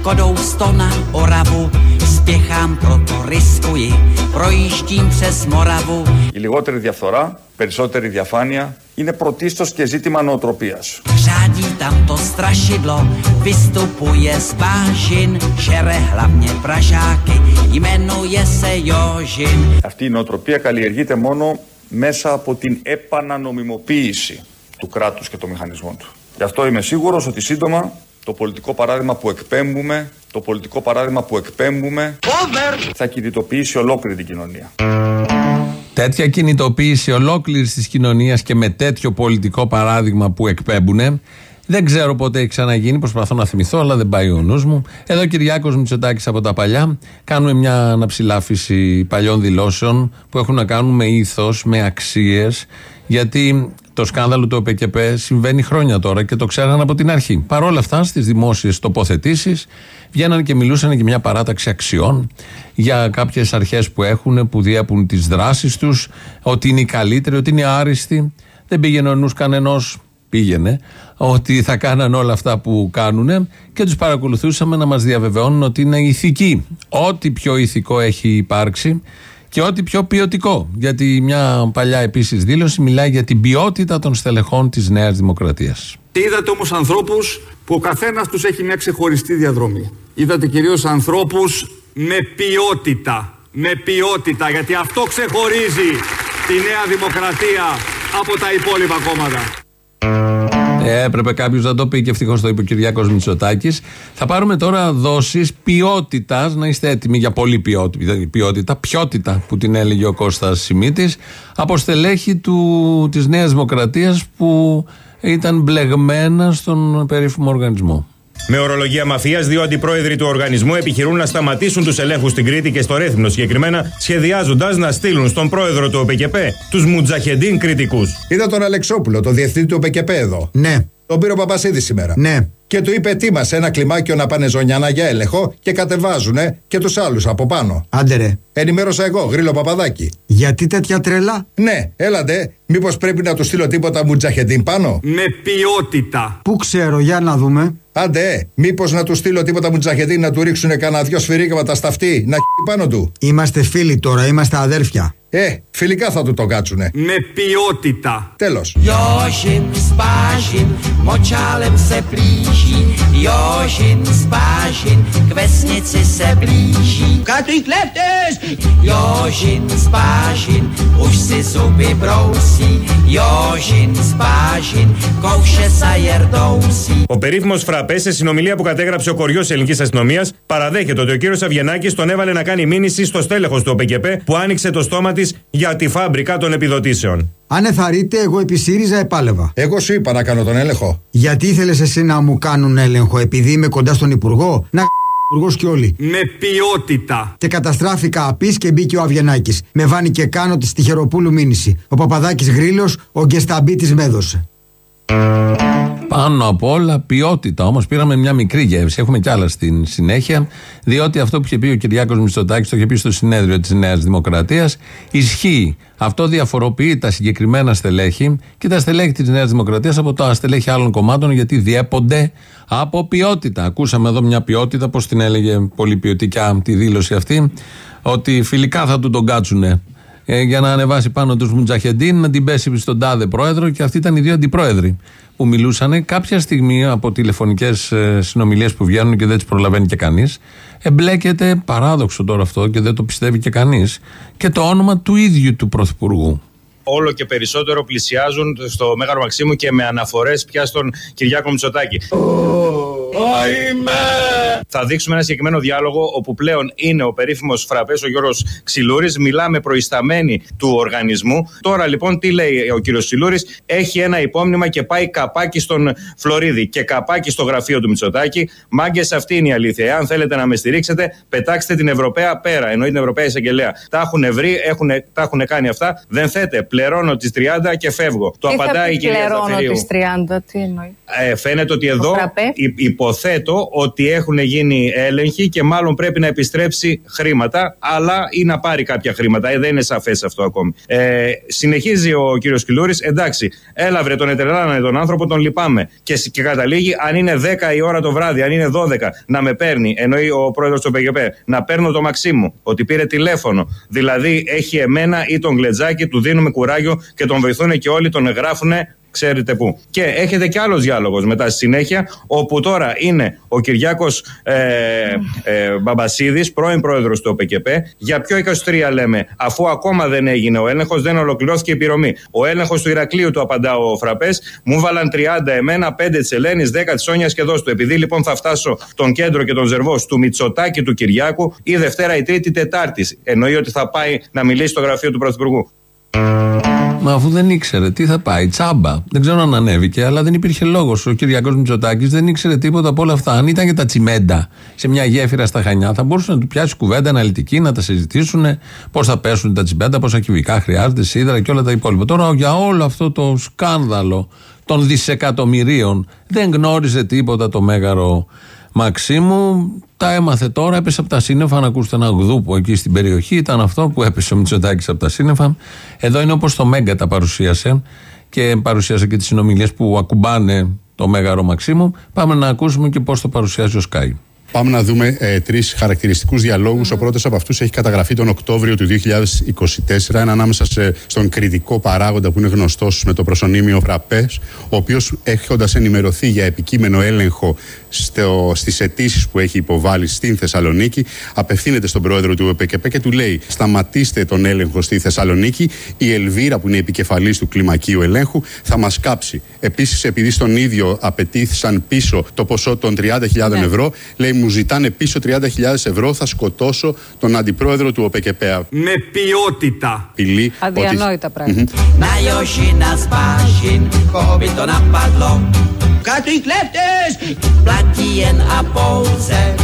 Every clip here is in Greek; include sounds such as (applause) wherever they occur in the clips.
Škodou sto na Oravu, spěchám, proto riskuji, projíždím přes Moravu. Η λιγότερη διαφθορά, περισσότερη διαφάνεια είναι πρωτίστως και ζήτημα νοοτροπίας. Řádí tam to strašidlo, vystupuje z vážin, žere hlavně pražáky, jmenuje se Jožin. Αυτή η νοοτροπία καλλιεργείται μόνο μέσα από την επανανομιμοποίηση του κράτους και των μηχανισμών του. Γι' αυτό είμαι σίγουρος ότι σύντομα το πολιτικό παράδειγμα που εκπέμπουμε, το πολιτικό παράδειγμα που εκπέμπουμε θα κινητοποιήσει ολόκληρη την κοινωνία. Τέτοια κινητοποίηση ολόκληρη της κοινωνίας και με τέτοιο πολιτικό παράδειγμα που εκπέμπουν, δεν ξέρω πότε έχει ξαναγίνει. Προσπαθώ να θυμηθώ, αλλά δεν πάει ο νους μου. Εδώ Κυριάκος Μητσοτάκης από τα παλιά. Κάνουμε μια αναψηλάφιση παλιών δηλώσεων που έχουν να κάνουν με ήθος, με αξίες. Γιατί το σκάνδαλο του ΟΠΕΚΕΠΕ συμβαίνει χρόνια τώρα και το ξέραν από την αρχή. Παρ' όλα αυτά, στις δημόσιες τοποθετήσεις βγαίναν και μιλούσαν για μια παράταξη αξιών, για κάποιες αρχές που έχουν, που διέπουν τις δράσεις τους, ότι είναι οι καλύτεροι, ότι είναι άριστοι. Δεν πήγαινε ο νους κανενός, πήγαινε, ότι θα κάναν όλα αυτά που κάνουν και τους παρακολουθούσαμε να μας διαβεβαιώνουν ότι είναι ηθικοί. Ό,τι πιο ηθικό έχει υπάρξει και ό,τι πιο ποιοτικό. Γιατί μια παλιά επίσης δήλωση μιλάει για την ποιότητα των στελεχών της Νέας Δημοκρατίας. Είδατε όμως ανθρώπους που ο καθένας τους έχει μια ξεχωριστή διαδρομή. Είδατε κυρίως ανθρώπους με ποιότητα. Με ποιότητα, γιατί αυτό ξεχωρίζει τη Νέα Δημοκρατία από τα υπόλοιπα κόμματα. Ε, έπρεπε κάποιος να το πει και ευτυχώς το είπε ο Κυριάκος Μητσοτάκης. Θα πάρουμε τώρα δόσεις ποιότητας, να είστε έτοιμοι για πολύ ποιότητα, ποιότητα, ποιότητα που την έλεγε ο Κώστας Σιμίτης, από στελέχη της Νέας Δημοκρατίας που ήταν μπλεγμένα στον περίφημο οργανισμό. Με ορολογία μαφίας, δύο αντιπρόεδροι του οργανισμού επιχειρούν να σταματήσουν τους ελέγχους στην Κρήτη και στο Ρέθυμνο συγκεκριμένα, σχεδιάζοντας να στείλουν στον πρόεδρο του ΟΠΕΚΕΠΕ τους Μουτζαχεντίν κριτικούς. Είδα τον Αλεξόπουλο, το διευθυντή του ΟΠΕΚΕΠΕ εδώ. Ναι. Τον πήρε ο Παπασίδης σήμερα. Ναι. Και του είπε ετοίμασε ένα κλιμάκιο να πάνε ζωνιάνα για έλεγχο και κατεβάζουνε και τους άλλους από πάνω. Άντε ρε. Ενημέρωσα εγώ, γρήλο παπαδάκι. Γιατί τέτοια τρέλα. Ναι, έλατε. Μήπως πρέπει να του στείλω τίποτα μουτζαχεντίν πάνω; Με ποιότητα. Πού ξέρω, για να δούμε. Άντε, μήπως να του στείλω τίποτα μουτζαχεντίν να του ρίξουν κανένα δυο σφυρίγματα στα αυτή να χει πάνω του. Είμαστε φίλοι τώρα, είμαστε αδέρφια. Ε, φιλικά θα του το κάτσουνε. Με ποιότητα. Τέλος. Jožin s Pážin, močálem se blíží, Jožin s Pážin, k vesnici se blíží. Κάτω οι κλέφτες! Jožin s Pážin, už si zuby brousí, Jožin s Pážin, kouše sa jerdousí. Ο περίφημος Φραπές, σε συνομιλία που κατέγραψε ο κοριός ελληνικής αστυνομίας, παραδέχεται ότι ο κύριος Αβγενάκης τον έβαλε να κάνει μήνυση στο στέλεχος του ΟΠΕΚΕΠΕ που άνοιξε το στόμα της για τη φάμπρικα των επιδοτήσεων. Αν εθαρρείτε, εγώ επί ΣΥΡΙΖΑ επάλευα. Εγώ σου είπα να κάνω τον έλεγχο. Γιατί ήθελες εσύ να μου κάνουν έλεγχο, επειδή είμαι κοντά στον Υπουργό; Να Υπουργός και όλοι. Με ποιότητα. Και καταστράφηκα απεί και μπήκε ο Αβγενάκης. Με βάνει και κάνω τη Τυχεροπούλου μήνυση. Ο Παπαδάκης γρήλος, ο Γκεσταμπίτη με έδωσε. Πάνω απ' όλα ποιότητα. Όμως πήραμε μια μικρή γεύση. Έχουμε κι άλλα στην συνέχεια. Διότι αυτό που είχε πει ο Κυριάκος Μητσοτάκης, το είχε πει στο συνέδριο της Νέας Δημοκρατίας, ισχύει. Αυτό διαφοροποιεί τα συγκεκριμένα στελέχη και τα στελέχη της Νέας Δημοκρατίας από τα στελέχη άλλων κομμάτων, γιατί διέπονται από ποιότητα. Ακούσαμε εδώ μια ποιότητα, πώς την έλεγε πολύ ποιοτικά τη δήλωση αυτή, ότι φιλικά θα του τον κάτσουνε ε, για να ανεβάσει πάνω τους Μουτζαχεντίν, να την πέσει στον τάδε πρόεδρο και αυτοί ήταν οι δύο αντιπρόεδροι που μιλούσαν. Κάποια στιγμή από τηλεφωνικές συνομιλίες που βγαίνουν και δεν τις προλαβαίνει και κανείς, εμπλέκεται, παράδοξο τώρα αυτό και δεν το πιστεύει και κανείς, και το όνομα του ίδιου του Πρωθυπουργού. Όλο και περισσότερο πλησιάζουν στο Μέγαρο Μαξίμου και με αναφορές πια στον Κυριάκο Μητσοτάκη. Θα δείξουμε ένα συγκεκριμένο διάλογο όπου πλέον είναι ο περίφημος φραπές, ο Γιώργος Ξυλούρης. Μιλάμε προϊσταμένοι του οργανισμού. Τώρα λοιπόν τι λέει ο κύριος Ξυλούρης, έχει ένα υπόμνημα και πάει καπάκι στον Φλωρίδη και καπάκι στο γραφείο του Μητσοτάκη. Μάγκες, αυτή είναι η αλήθεια. Εάν θέλετε να με στηρίξετε, πετάξτε την Ευρωπαία πέρα, εννοεί την Ευρωπαία Εισαγγελέα. Τα έχουν βρει, έχουν, τα έχουν κάνει αυτά. Δεν θέτε, πληρώνω τις 30 και φεύγω. Το Τι θα απαντάει πει η κυρία πληρώνω Ζαφυρίου. τις 30, τι εννοεί. Ε, φαίνεται ότι εδώ φραπέ. υ- Υποθέτω ότι έχουν γίνει έλεγχοι και μάλλον πρέπει να επιστρέψει χρήματα, αλλά ή να πάρει κάποια χρήματα. Ε, δεν είναι σαφές αυτό ακόμη. Ε, συνεχίζει ο κύριος Κιλούρη, εντάξει, έλα βρε τον ετρελάνε τον άνθρωπο, τον λυπάμαι. Και, και καταλήγει, αν είναι 10 η ώρα το βράδυ, αν είναι 12, να με παίρνει, εννοεί ο πρόεδρος του ΠΚΠ, να παίρνω το Μαξίμου, ότι πήρε τηλέφωνο. Δηλαδή έχει εμένα ή τον Γκλετζάκη, του δίνουμε κουράγιο και τον βοηθούν και όλοι τον γράφουν ξέρετε πού. Και έχετε κι άλλος διάλογος μετά στη συνέχεια, όπου τώρα είναι ο Κυριάκος ε, ε, Μπαμπασίδης, πρώην πρόεδρος του ΟΠΚΠ. Για ποιο 23 λέμε, αφού ακόμα δεν έγινε ο έλεγχος, δεν ολοκληρώθηκε η επιρωμή. Ο έλεγχος του Ηρακλείου του απαντά ο Φραπές, μου βάλαν 30 εμένα, 5 τη Ελένη, 10 τη Σόνια και δώσ' του. Επειδή λοιπόν θα φτάσω τον κέντρο και τον ζερβό του Μητσοτάκη του Κυριάκου, ή Δευτέρα ή Τρίτη Τετάρτη. Εννοεί ότι θα πάει να μιλήσει στο γραφείο του Πρωθυπουργού. Μα αφού δεν ήξερε τι θα πάει, τσάμπα. Δεν ξέρω αν ανέβηκε, αλλά δεν υπήρχε λόγος. Ο Κυριακός Μητσοτάκης δεν ήξερε τίποτα από όλα αυτά. Αν ήταν για τα τσιμέντα σε μια γέφυρα στα Χανιά, θα μπορούσε να του πιάσει κουβέντα αναλυτική, να τα συζητήσουν πώς θα πέσουν τα τσιμέντα, πόσα κυβικά χρειάζεται, σίδερα και όλα τα υπόλοιπα. Τώρα για όλο αυτό το σκάνδαλο των δισεκατομμυρίων δεν γνώριζε τίποτα το μέγαρο Μαξίμου τα έμαθε τώρα, έπεσε από τα σύννεφα. Να ακούσετε ένα γδούπο εκεί στην περιοχή. Ήταν αυτό που έπεσε ο Μητσοτάκης από τα σύννεφα. Εδώ είναι όπως το Μέγκα τα παρουσίασε και παρουσίασε και τις συνομιλίες που ακουμπάνε το Μέγαρο Μαξίμου. Πάμε να ακούσουμε και πώς το παρουσιάζει ο Σκάι. Πάμε να δούμε ε, τρεις χαρακτηριστικούς διαλόγους. Ο πρώτος από αυτούς έχει καταγραφεί τον Οκτώβριο του 2024. Ένα ανάμεσα σε, στον κριτικό παράγοντα που είναι γνωστός με το προσωνύμιο Φραπές, ο οποίος έχοντας ενημερωθεί για επικείμενο έλεγχο στις αιτήσεις που έχει υποβάλει στην Θεσσαλονίκη, απευθύνεται στον πρόεδρο του ΕΠΚΠ και του λέει: Σταματήστε τον έλεγχο στη Θεσσαλονίκη. Η Ελβίρα, που είναι επικεφαλής του κλιμακίου ελέγχου, θα μας κάψει. Επίσης, επειδή στον ίδιο απαιτήθησαν πίσω το ποσό των 30.000 ναι. ευρώ, λέει: Μου ζητάνε πίσω 30.000 ευρώ, θα σκοτώσω τον αντιπρόεδρο του ΟΠΚΠ. Με ποιότητα. Πηλή. Αδιανόητα πράγματα. Κάτω οι κλέφτες! Πλατιέν απόζε,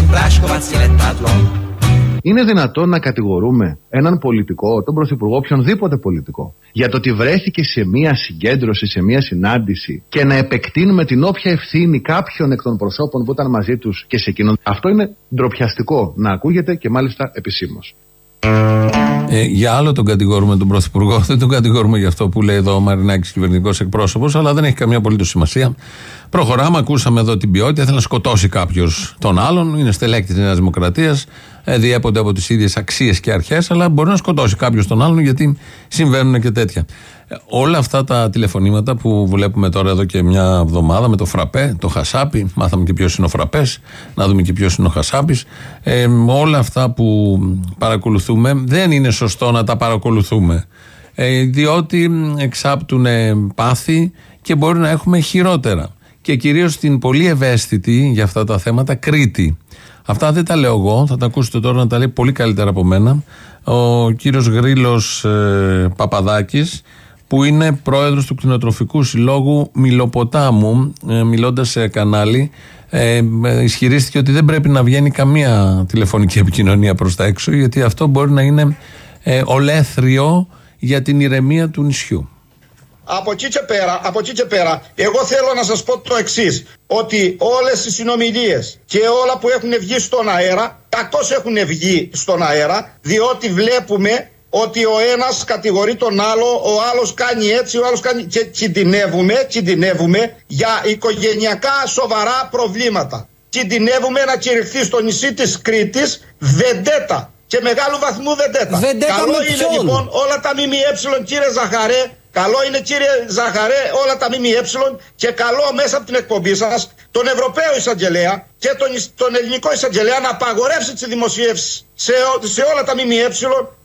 είναι δυνατόν να κατηγορούμε έναν πολιτικό, τον πρωθυπουργό, οποιονδήποτε πολιτικό, για το ότι βρέθηκε σε μία συγκέντρωση, σε μία συνάντηση και να επεκτείνουμε την όποια ευθύνη κάποιων εκ των προσώπων που ήταν μαζί τους και σε εκείνον. Αυτό είναι ντροπιαστικό να ακούγεται και μάλιστα επισήμως. Ε, για άλλο τον κατηγορούμε τον Πρωθυπουργό, (laughs) δεν τον κατηγορούμε για αυτό που λέει εδώ ο Μαρινάκης, κυβερνητικός εκπρόσωπος, αλλά δεν έχει καμία απολύτως σημασία. Προχωράμε, ακούσαμε εδώ την ποιότητα. Θέλει να σκοτώσει κάποιος τον άλλον, είναι στελέχτης της Νέας Δημοκρατίας, ε, διέπονται από τις ίδιες αξίες και αρχές, αλλά μπορεί να σκοτώσει κάποιος τον άλλον γιατί συμβαίνουν και τέτοια. Ε, όλα αυτά τα τηλεφωνήματα που βλέπουμε τώρα εδώ και μια εβδομάδα με το Φραπέ, το Χασάπι, μάθαμε και ποιος είναι ο Φραπές, να δούμε και ποιος είναι ο Χασάπης. Ε, όλα αυτά που παρακολουθούμε δεν είναι σωστό να τα παρακολουθούμε. Ε, διότι εξάπτουν πάθη και μπορεί να έχουμε χειρότερα. Και κυρίως στην πολύ ευαίσθητη για αυτά τα θέματα Κρήτη. Αυτά δεν τα λέω εγώ, θα τα ακούσετε τώρα να τα λέει πολύ καλύτερα από μένα. Ο κύριος Γρήλος ε, Παπαδάκης, που είναι πρόεδρος του κτηνοτροφικού συλλόγου Μιλοποτάμου, ε, μιλώντας σε κανάλι, ε, ισχυρίστηκε ότι δεν πρέπει να βγαίνει καμία τηλεφωνική επικοινωνία προς τα έξω, γιατί αυτό μπορεί να είναι ε, ολέθριο για την ηρεμία του νησιού. Από εκεί και πέρα, από εκεί και πέρα, εγώ θέλω να σας πω το εξής ότι όλες οι συνομιλίες και όλα που έχουν βγει στον αέρα, κακώς έχουν βγει στον αέρα, διότι βλέπουμε ότι ο ένας κατηγορεί τον άλλο, ο άλλος κάνει έτσι, ο άλλος κάνει και κινδυνεύουμε, κινδυνεύουμε για οικογενειακά σοβαρά προβλήματα. Κινδυνεύουμε να κηρυχθεί στο νησί της Κρήτης βεντέτα και μεγάλου βαθμού βεντέτα. βεντέτα Καλό με είναι ποιον; λοιπόν όλα τα ΜΜΕ κύριε Ζαχαρέ Καλό είναι κύριε Ζαχαρέ όλα τα ΜΜΕ και καλό μέσα από την εκπομπή σας τον Ευρωπαίο Εισαγγελέα και τον, τον Ελληνικό Εισαγγελέα να απαγορεύσει τις δημοσιεύσει σε, σε όλα τα ΜΜΕ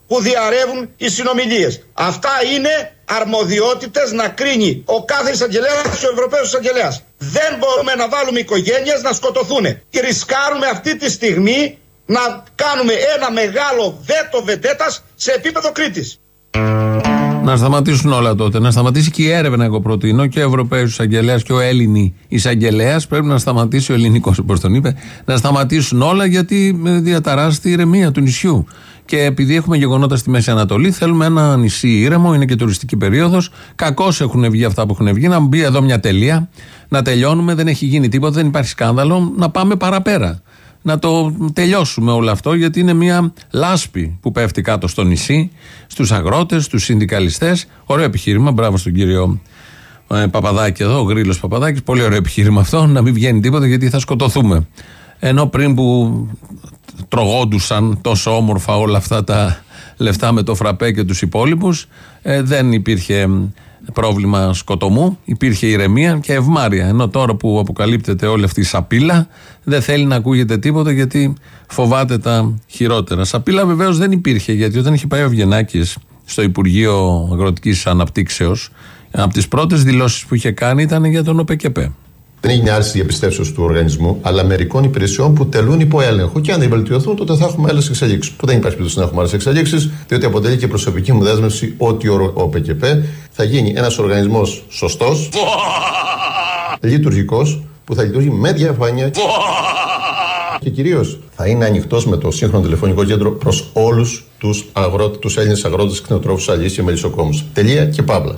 που διαρρεύουν οι συνομιλίες. Αυτά είναι αρμοδιότητες να κρίνει ο κάθε εισαγγελέας και ο Ευρωπαίος Εισαγγελέας. Δεν μπορούμε να βάλουμε οικογένειες να σκοτωθούν. Και ρισκάρουμε αυτή τη στιγμή να κάνουμε ένα μεγάλο βέτο βεντέτας σε επίπεδο Κρήτης. Να σταματήσουν όλα τότε. Να σταματήσει και η έρευνα, εγώ προτείνω, και ο Ευρωπαίος Εισαγγελέας και ο Έλληνη Εισαγγελέας. Πρέπει να σταματήσει ο ελληνικός, όπως τον είπε. Να σταματήσουν όλα γιατί ε, διαταράσσεται η ηρεμία του νησιού. Και επειδή έχουμε γεγονότα στη Μέση Ανατολή, θέλουμε ένα νησί ήρεμο, είναι και τουριστική περίοδος. Κακώς έχουν βγει αυτά που έχουν βγει. Να μπει εδώ μια τελεία, να τελειώνουμε, δεν έχει γίνει τίποτα, δεν υπάρχει σκάνδαλο, να πάμε παραπέρα. Να το τελειώσουμε όλο αυτό, γιατί είναι μια λάσπη που πέφτει κάτω στο νησί, στους αγρότες, στους συνδικαλιστές. Ωραίο επιχείρημα, μπράβο στον κύριο ε, Παπαδάκη εδώ, ο Γρήλος Παπαδάκης. Πολύ ωραίο επιχείρημα αυτό, να μην βγαίνει τίποτα γιατί θα σκοτωθούμε. Ενώ πριν που τρογόντουσαν τόσο όμορφα όλα αυτά τα λεφτά με το φραπέ και τους υπόλοιπους ε, δεν υπήρχε πρόβλημα σκοτωμού, υπήρχε ηρεμία και ευμάρεια. Ενώ τώρα που αποκαλύπτεται όλη αυτή η σαπίλα, δεν θέλει να ακούγεται τίποτα γιατί φοβάται τα χειρότερα. Σαπίλα βεβαίως δεν υπήρχε γιατί όταν είχε πάει ο Βιενάκη στο Υπουργείο Αγροτικής Αναπτύξεως, από τις πρώτες δηλώσεις που είχε κάνει ήταν για τον ΟΠΕΚΕΠΕ. Δεν είναι άρση διαπιστεύσεως του οργανισμού, αλλά μερικών υπηρεσιών που τελούν υπό έλεγχο. Και αν δεν βελτιωθούν, τότε θα έχουμε άλλες εξελίξεις. Που δεν υπάρχει περίπτωση να έχουμε άλλες εξελίξεις, διότι αποτελεί και προσωπική μου δέσμευση ότι ο, ο ΠΚΠ θα γίνει ένας οργανισμός σωστός, (laughs) λειτουργικός, που θα λειτουργεί με διαφάνεια (laughs) και κυρίως θα είναι ανοιχτός με το σύγχρονο τηλεφωνικό κέντρο προς όλους τους αγρότες, τους Έλληνες αγρότες, κτηνοτρόφους, αλληλείς και μελισσοκόμους. Τελεία και παύλα.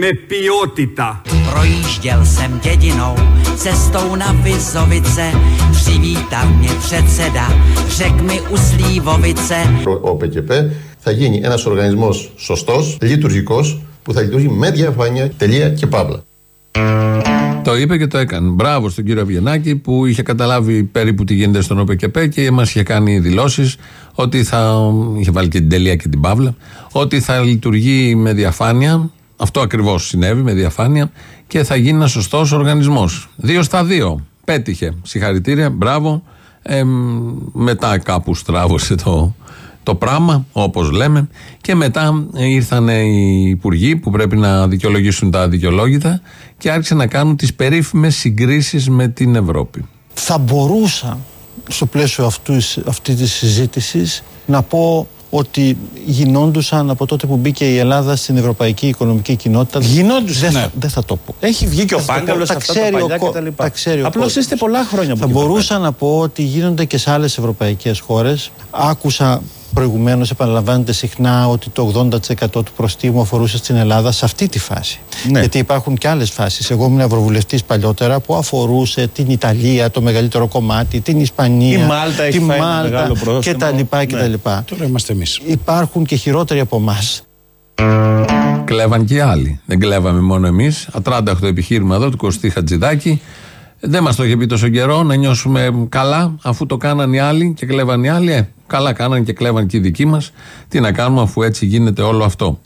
Με ποιότητα. Projížděl jsem dědinou, cestou na Vizovice, přivítal mě předseda, řek mi u Slívovice. Ο, ο ΠΚΠ θα γίνει ένα οργανισμό σωστό, λειτουργικό, που θα λειτουργεί με διαφάνεια. Τελεία και παύλα. Το είπε και το έκανε. Μπράβο στον κύριο Βιενάκη που είχε καταλάβει περίπου τι γίνεται στον ΟΠΕΚΕΠΕ και μας είχε κάνει δηλώσεις ότι θα. είχε βάλει και την τελεία και την παύλα. Ότι θα λειτουργεί με διαφάνεια. Αυτό ακριβώς συνέβη με διαφάνεια και θα γίνει ένας σωστός οργανισμός. Δύο στα δύο. Πέτυχε. Συγχαρητήρια. Μπράβο. Ε, μετά κάπου στράβωσε το, το πράγμα, όπως λέμε, και μετά ήρθαν οι υπουργοί που πρέπει να δικαιολογήσουν τα δικαιολόγητα και άρχισαν να κάνουν τις περίφημες συγκρίσεις με την Ευρώπη. Θα μπορούσα στο πλαίσιο αυτού, αυτή της συζήτησης να πω ότι γινόντουσαν από τότε που μπήκε η Ελλάδα στην Ευρωπαϊκή Οικονομική Κοινότητα. Γινόντουσαν, Δεν, ναι. θα, δεν θα το πω. Έχει βγει και ο Δεν θα το πω. Πάγκαλος Τα αυτά τα ξέρει ο παλιά κο- κτλ. τα ξέρει ο Απλώς κόσμος. είστε πολλά χρόνια από Θα εκεί και μπορούσα να πω ότι γίνονται και σε άλλες ευρωπαϊκές χώρες. Άκουσα προηγουμένως, επαναλαμβάνεται συχνά, ότι το 80% του προστίμου αφορούσε στην Ελλάδα σε αυτή τη φάση. Ναι. Γιατί υπάρχουν και άλλες φάσεις. Εγώ ήμουν ευρωβουλευτής παλιότερα που αφορούσε την Ιταλία, το μεγαλύτερο κομμάτι, την Ισπανία, Η Μάλτα έχει τη φάει ένα Μάλτα μεγάλο πρόστιμο. κτλ. Ναι. κτλ. Τώρα είμαστε εμείς. Υπάρχουν και χειρότεροι από εμάς. Κλέβαν και οι άλλοι. Δεν κλέβαμε μόνο εμείς. Ατράνταχτο επιχείρημα εδώ του Κωστή Χατζηδάκη. Δεν μας το είχε πει τόσο καιρό να νιώσουμε καλά αφού το κάναν οι άλλοι και κλέβαν οι άλλοι. Ε, καλά κάναν και κλέβαν και οι δικοί μας. Τι να κάνουμε αφού έτσι γίνεται όλο αυτό.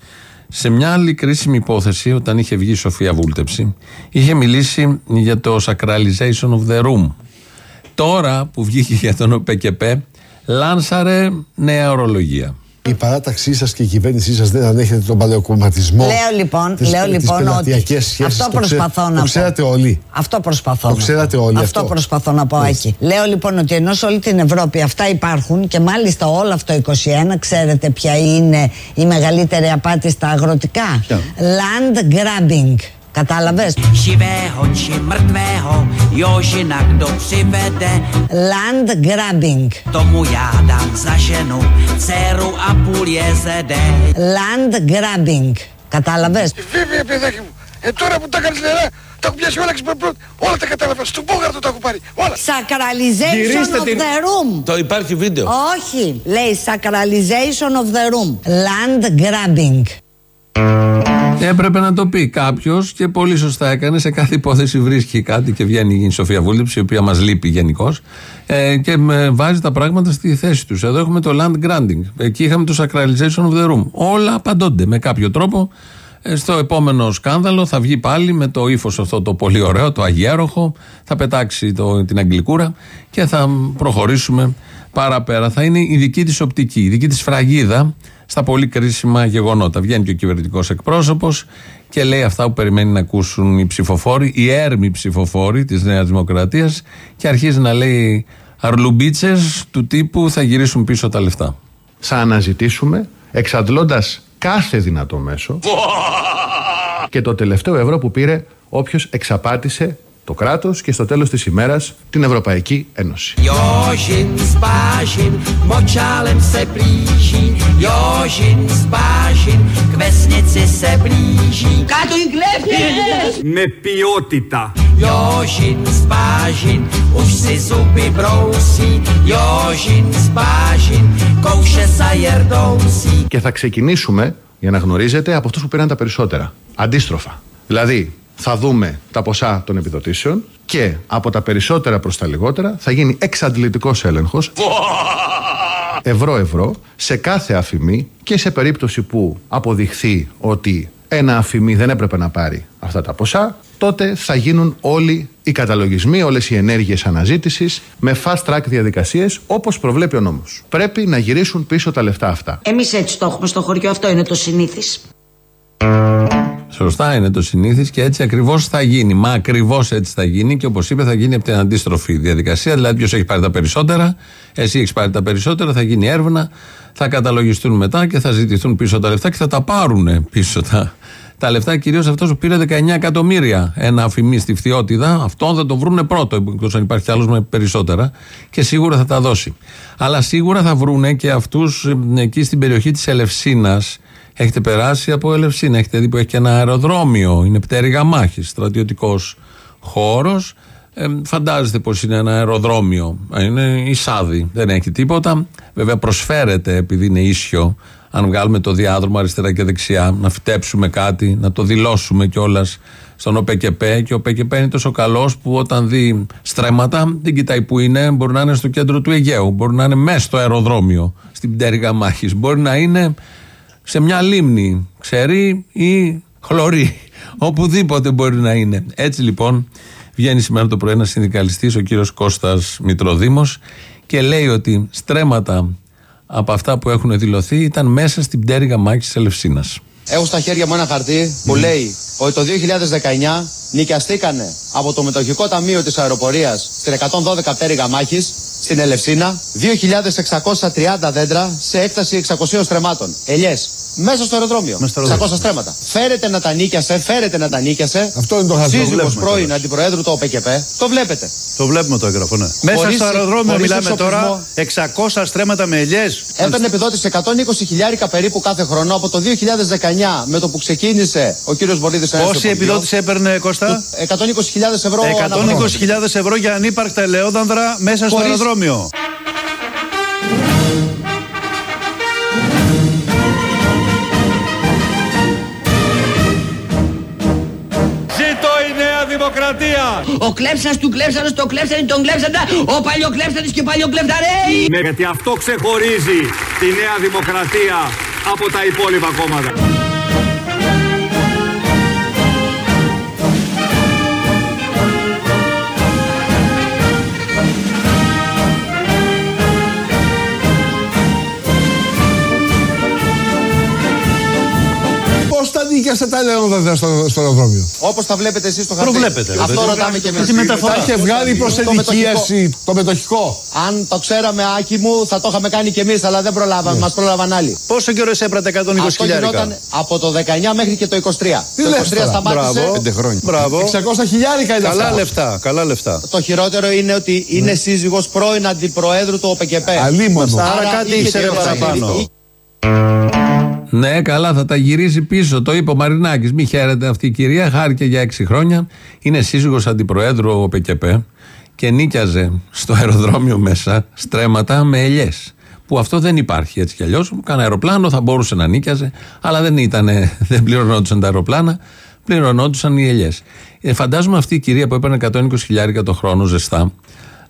Σε μια άλλη κρίσιμη υπόθεση, όταν είχε βγει η Σοφία Βούλτεψη, είχε μιλήσει για το sacralization of the room. Τώρα που βγήκε για τον ΟΠΕΚΕΠΕ, λάνσαρε νέα ορολογία. Η παράταξή σας και η κυβέρνησή σας δεν ανέχεται τον παλαιοκομματισμό. Λέω λοιπόν, τις- λέω τις λοιπόν ότι πελατειακές σχέσεις. αυτό Το ξέ- προσπαθώ να Το πω. ξέρατε όλοι. Αυτό προσπαθώ. Το να ξέρατε πω. όλοι Αυτό, αυτό. προσπαθώ να πω, Μάλιστα. Άκη. Λέω λοιπόν ότι ενώ σε όλη την Ευρώπη αυτά υπάρχουν και μάλιστα όλο αυτό 21, ξέρετε ποια είναι η μεγαλύτερη απάτη στα αγροτικά; Land grabbing. Κατάλαβες; Živého či mrtvého, Jožina kdo přivede, Land grabbing. tomu já dám za ženu, dceru a půl jezede. Land grabbing. Κατάλαβες; Βέβαια, παιδάκι μου. Ε, τώρα που τα κάνεις νερά, τα έχω πιάσει όλα ξυπνοπρό. Όλα τα κατάλαβα. Στον Μπόγαρτο τα έχω πάρει. Όλα. Sacralization Γυρίστε of την- the room. Το υπάρχει βίντεο. Όχι, λέει sacralization of the room. Land grabbing. Έπρεπε να το πει κάποιος και πολύ σωστά έκανε. Σε κάθε υπόθεση βρίσκει κάτι και βγαίνει η Σοφία Βούλτεψη, η οποία μας λείπει γενικώς, ε, και με βάζει τα πράγματα στη θέση τους. Εδώ έχουμε το land granting. Εκεί είχαμε το sacralization of the room. Όλα απαντώνται με κάποιο τρόπο. Ε, στο επόμενο σκάνδαλο θα βγει πάλι με το ύφος αυτό το πολύ ωραίο, το αγιέροχο. Θα πετάξει το, την αγγλικούρα και θα προχωρήσουμε παραπέρα. Θα είναι η δική της οπτική, η δική της φραγίδα στα πολύ κρίσιμα γεγονότα. Βγαίνει και ο κυβερνητικός εκπρόσωπος και λέει αυτά που περιμένει να ακούσουν οι ψηφοφόροι, οι έρμοι ψηφοφόροι της Νέας Δημοκρατίας και αρχίζει να λέει αρλουμπίτσες του τύπου θα γυρίσουν πίσω τα λεφτά. Θα αναζητήσουμε εξαντλώντας κάθε δυνατό μέσο και το τελευταίο ευρώ που πήρε όποιος εξαπάτησε το κράτος και στο τέλος της ημέρας την Ευρωπαϊκή Ένωση. Jožin s pážin, močálem se blíží, Jožin Spážin k vesnici se blíží. Κάτω οι κλέφτες! Με ποιότητα. Jožin Spážin už si zuby brousí. Jožin Spážin kouše sa jerdousí. Και θα ξεκινήσουμε, για να γνωρίζετε, από αυτούς που πήραν τα περισσότερα. Αντίστροφα. Δηλαδή, θα δούμε τα ποσά των επιδοτήσεων και από τα περισσότερα προς τα λιγότερα θα γίνει εξαντλητικός έλεγχος ευρώ-ευρώ σε κάθε αφημί και σε περίπτωση που αποδειχθεί ότι ένα αφημί δεν έπρεπε να πάρει αυτά τα ποσά, τότε θα γίνουν όλοι οι καταλογισμοί, όλες οι ενέργειες αναζήτησης με fast track διαδικασίες όπως προβλέπει ο νόμος. Πρέπει να γυρίσουν πίσω τα λεφτά αυτά. Εμείς έτσι το έχουμε στο χωριό, αυτό είναι το συνήθις. Σωστά είναι το συνήθις και έτσι ακριβώς θα γίνει. Μα ακριβώς έτσι θα γίνει και όπως είπε, θα γίνει από την αντίστροφη διαδικασία. Δηλαδή, ποιος έχει πάρει τα περισσότερα, εσύ έχεις πάρει τα περισσότερα, θα γίνει έρευνα, θα καταλογιστούν μετά και θα ζητηθούν πίσω τα λεφτά και θα τα πάρουν πίσω τα, τα λεφτά. Κυρίως αυτός που πήρε 19 εκατομμύρια ένα αφημί στη φτιότητα, αυτόν θα το βρούνε πρώτο, εκτός αν υπάρχει άλλος με περισσότερα και σίγουρα θα τα δώσει. Αλλά σίγουρα θα βρούνε και αυτούς εκεί στην περιοχή της Ελευσίνας. Έχετε περάσει από Ελευσίνα, έχετε δει που έχει και ένα αεροδρόμιο, είναι πτέρυγα μάχη, στρατιωτικός χώρος. Ε, φαντάζεστε πως είναι ένα αεροδρόμιο. Ε, Είναι εισάδη, δεν έχει τίποτα. Βέβαια προσφέρεται επειδή είναι ίσιο, αν βγάλουμε το διάδρομο αριστερά και δεξιά, να φυτέψουμε κάτι, να το δηλώσουμε κιόλας στον ΟΠΕΚΕΠΕ. Και ο ΟΠΕΚΕΠΕ είναι τόσο καλός που όταν δει στρέμματα, δεν κοιτάει που είναι. Μπορεί να είναι στο κέντρο του Αιγαίου, μπορεί να είναι μέσα στο αεροδρόμιο, στην πτέρυγα μάχης. Μπορεί να είναι σε μια λίμνη, ξέρει ή χλωρί. (laughs) Οπουδήποτε μπορεί να είναι. Έτσι λοιπόν βγαίνει σήμερα το πρωί ένας συνδικαλιστής, ο κύριος Κώστας Μητροδήμος και λέει ότι στρέμματα από αυτά που έχουν δηλωθεί ήταν μέσα στην πτέρυγα μάχης Ελευσίνας. Έχω στα χέρια μου ένα χαρτί που λέει ότι το 2019 νοικιαστήκανε από το Μετοχικό Ταμείο της Αεροπορίας στην 112 πτέρυγα μάχης στην Ελευσίνα 2.630 δέντρα σε έκταση 600 στρεμμάτων. Ελιές. Μέσα στο αεροδρόμιο. 600 στρέμματα. Φέρετε να τα νίκιασε, φέρετε να τα νίκιασε. Αυτό είναι το χαρτί. Σύζυγος βλέπουμε πρώην τώρα. αντιπροέδρου του ΟΠΕΚΕΠΕ. Το βλέπετε. Το βλέπουμε το έγγραφο, ναι. Μέσα Χωρίς- στο αεροδρόμιο χωρίς μιλάμε τώρα εξοπλισμό. 600 στρέμματα με ελιές. Έπαιρνε επιδότηση 120 χιλιάρικα περίπου κάθε χρόνο από το 2019 με το που ξεκίνησε ο κύριος Βορύδης στο Πόση Υπουργείο. επιδότηση έπαιρνε Κώστα; 120.000 ευρώ ανά χρόνο. 120.000 ευρώ για ανύπαρκτα ελαιόδανδρα μέσα στο Χωρίς- αεροδρόμιο. Δημοκρατία! Ο κλέψας του κλέψανος, το κλέψανε, τον κλέψαντα, ο παλιοκλέψανης και ο παλιοκλεφταρέι! Ναι, γιατί αυτό ξεχωρίζει τη Νέα Δημοκρατία από τα υπόλοιπα κόμματα. Πώ τα νίκιασε τα ελαιόδαντρα στο, στο αεροδρόμιο. Όπως τα βλέπετε εσείς στο χαρτί. Προβλέπετε, ρε Αυτό παιδί. ρωτάμε και εμείς. Τι μεταφορά. Τα είχε βγάλει προς Το ενοικίαση, μετοχικό. το μετοχικό. Αν το ξέραμε, Άκη μου, θα το είχαμε κάνει κι εμείς, αλλά δεν προλάβαμε. Μας πρόλαβαν άλλοι. Πόσο καιρό έπρατε 120 Αυτό χιλιάρικα; γινόταν από το 19 μέχρι και το 23. Τι το λες 23 τώρα; σταμάτησε. Μπράβο. Πέντε χρόνια. Μπράβο. 600 χιλιάρικα είναι Καλά αυτά. λεφτά, καλά λεφτά. Το χειρότερο είναι ότι είναι σύζυγος πρώην αντιπροέδρου του ΟΠΕΚΕΠΕ. Αλίμονο. Άρα κάτι είχε ήξερε και παραπάνω. Είχε- Ναι, καλά, θα τα γυρίσει πίσω. Το είπε ο Μαρινάκης. Μη χαίρεται αυτή η κυρία. Χάρηκε για έξι χρόνια. Είναι σύζυγος αντιπροέδρου ο ΠΚΠ και νίκιαζε στο αεροδρόμιο μέσα στρέμματα με ελιές. Που αυτό δεν υπάρχει έτσι κι αλλιώς. Κάνα αεροπλάνο θα μπορούσε να νίκιαζε, αλλά δεν, ήτανε, (laughs) δεν πληρωνόντουσαν τα αεροπλάνα, πληρωνόντουσαν οι ελιές. Ε, φαντάζομαι αυτή η κυρία που έπαιρνε 120 χιλιάρικα το χρόνο ζεστά,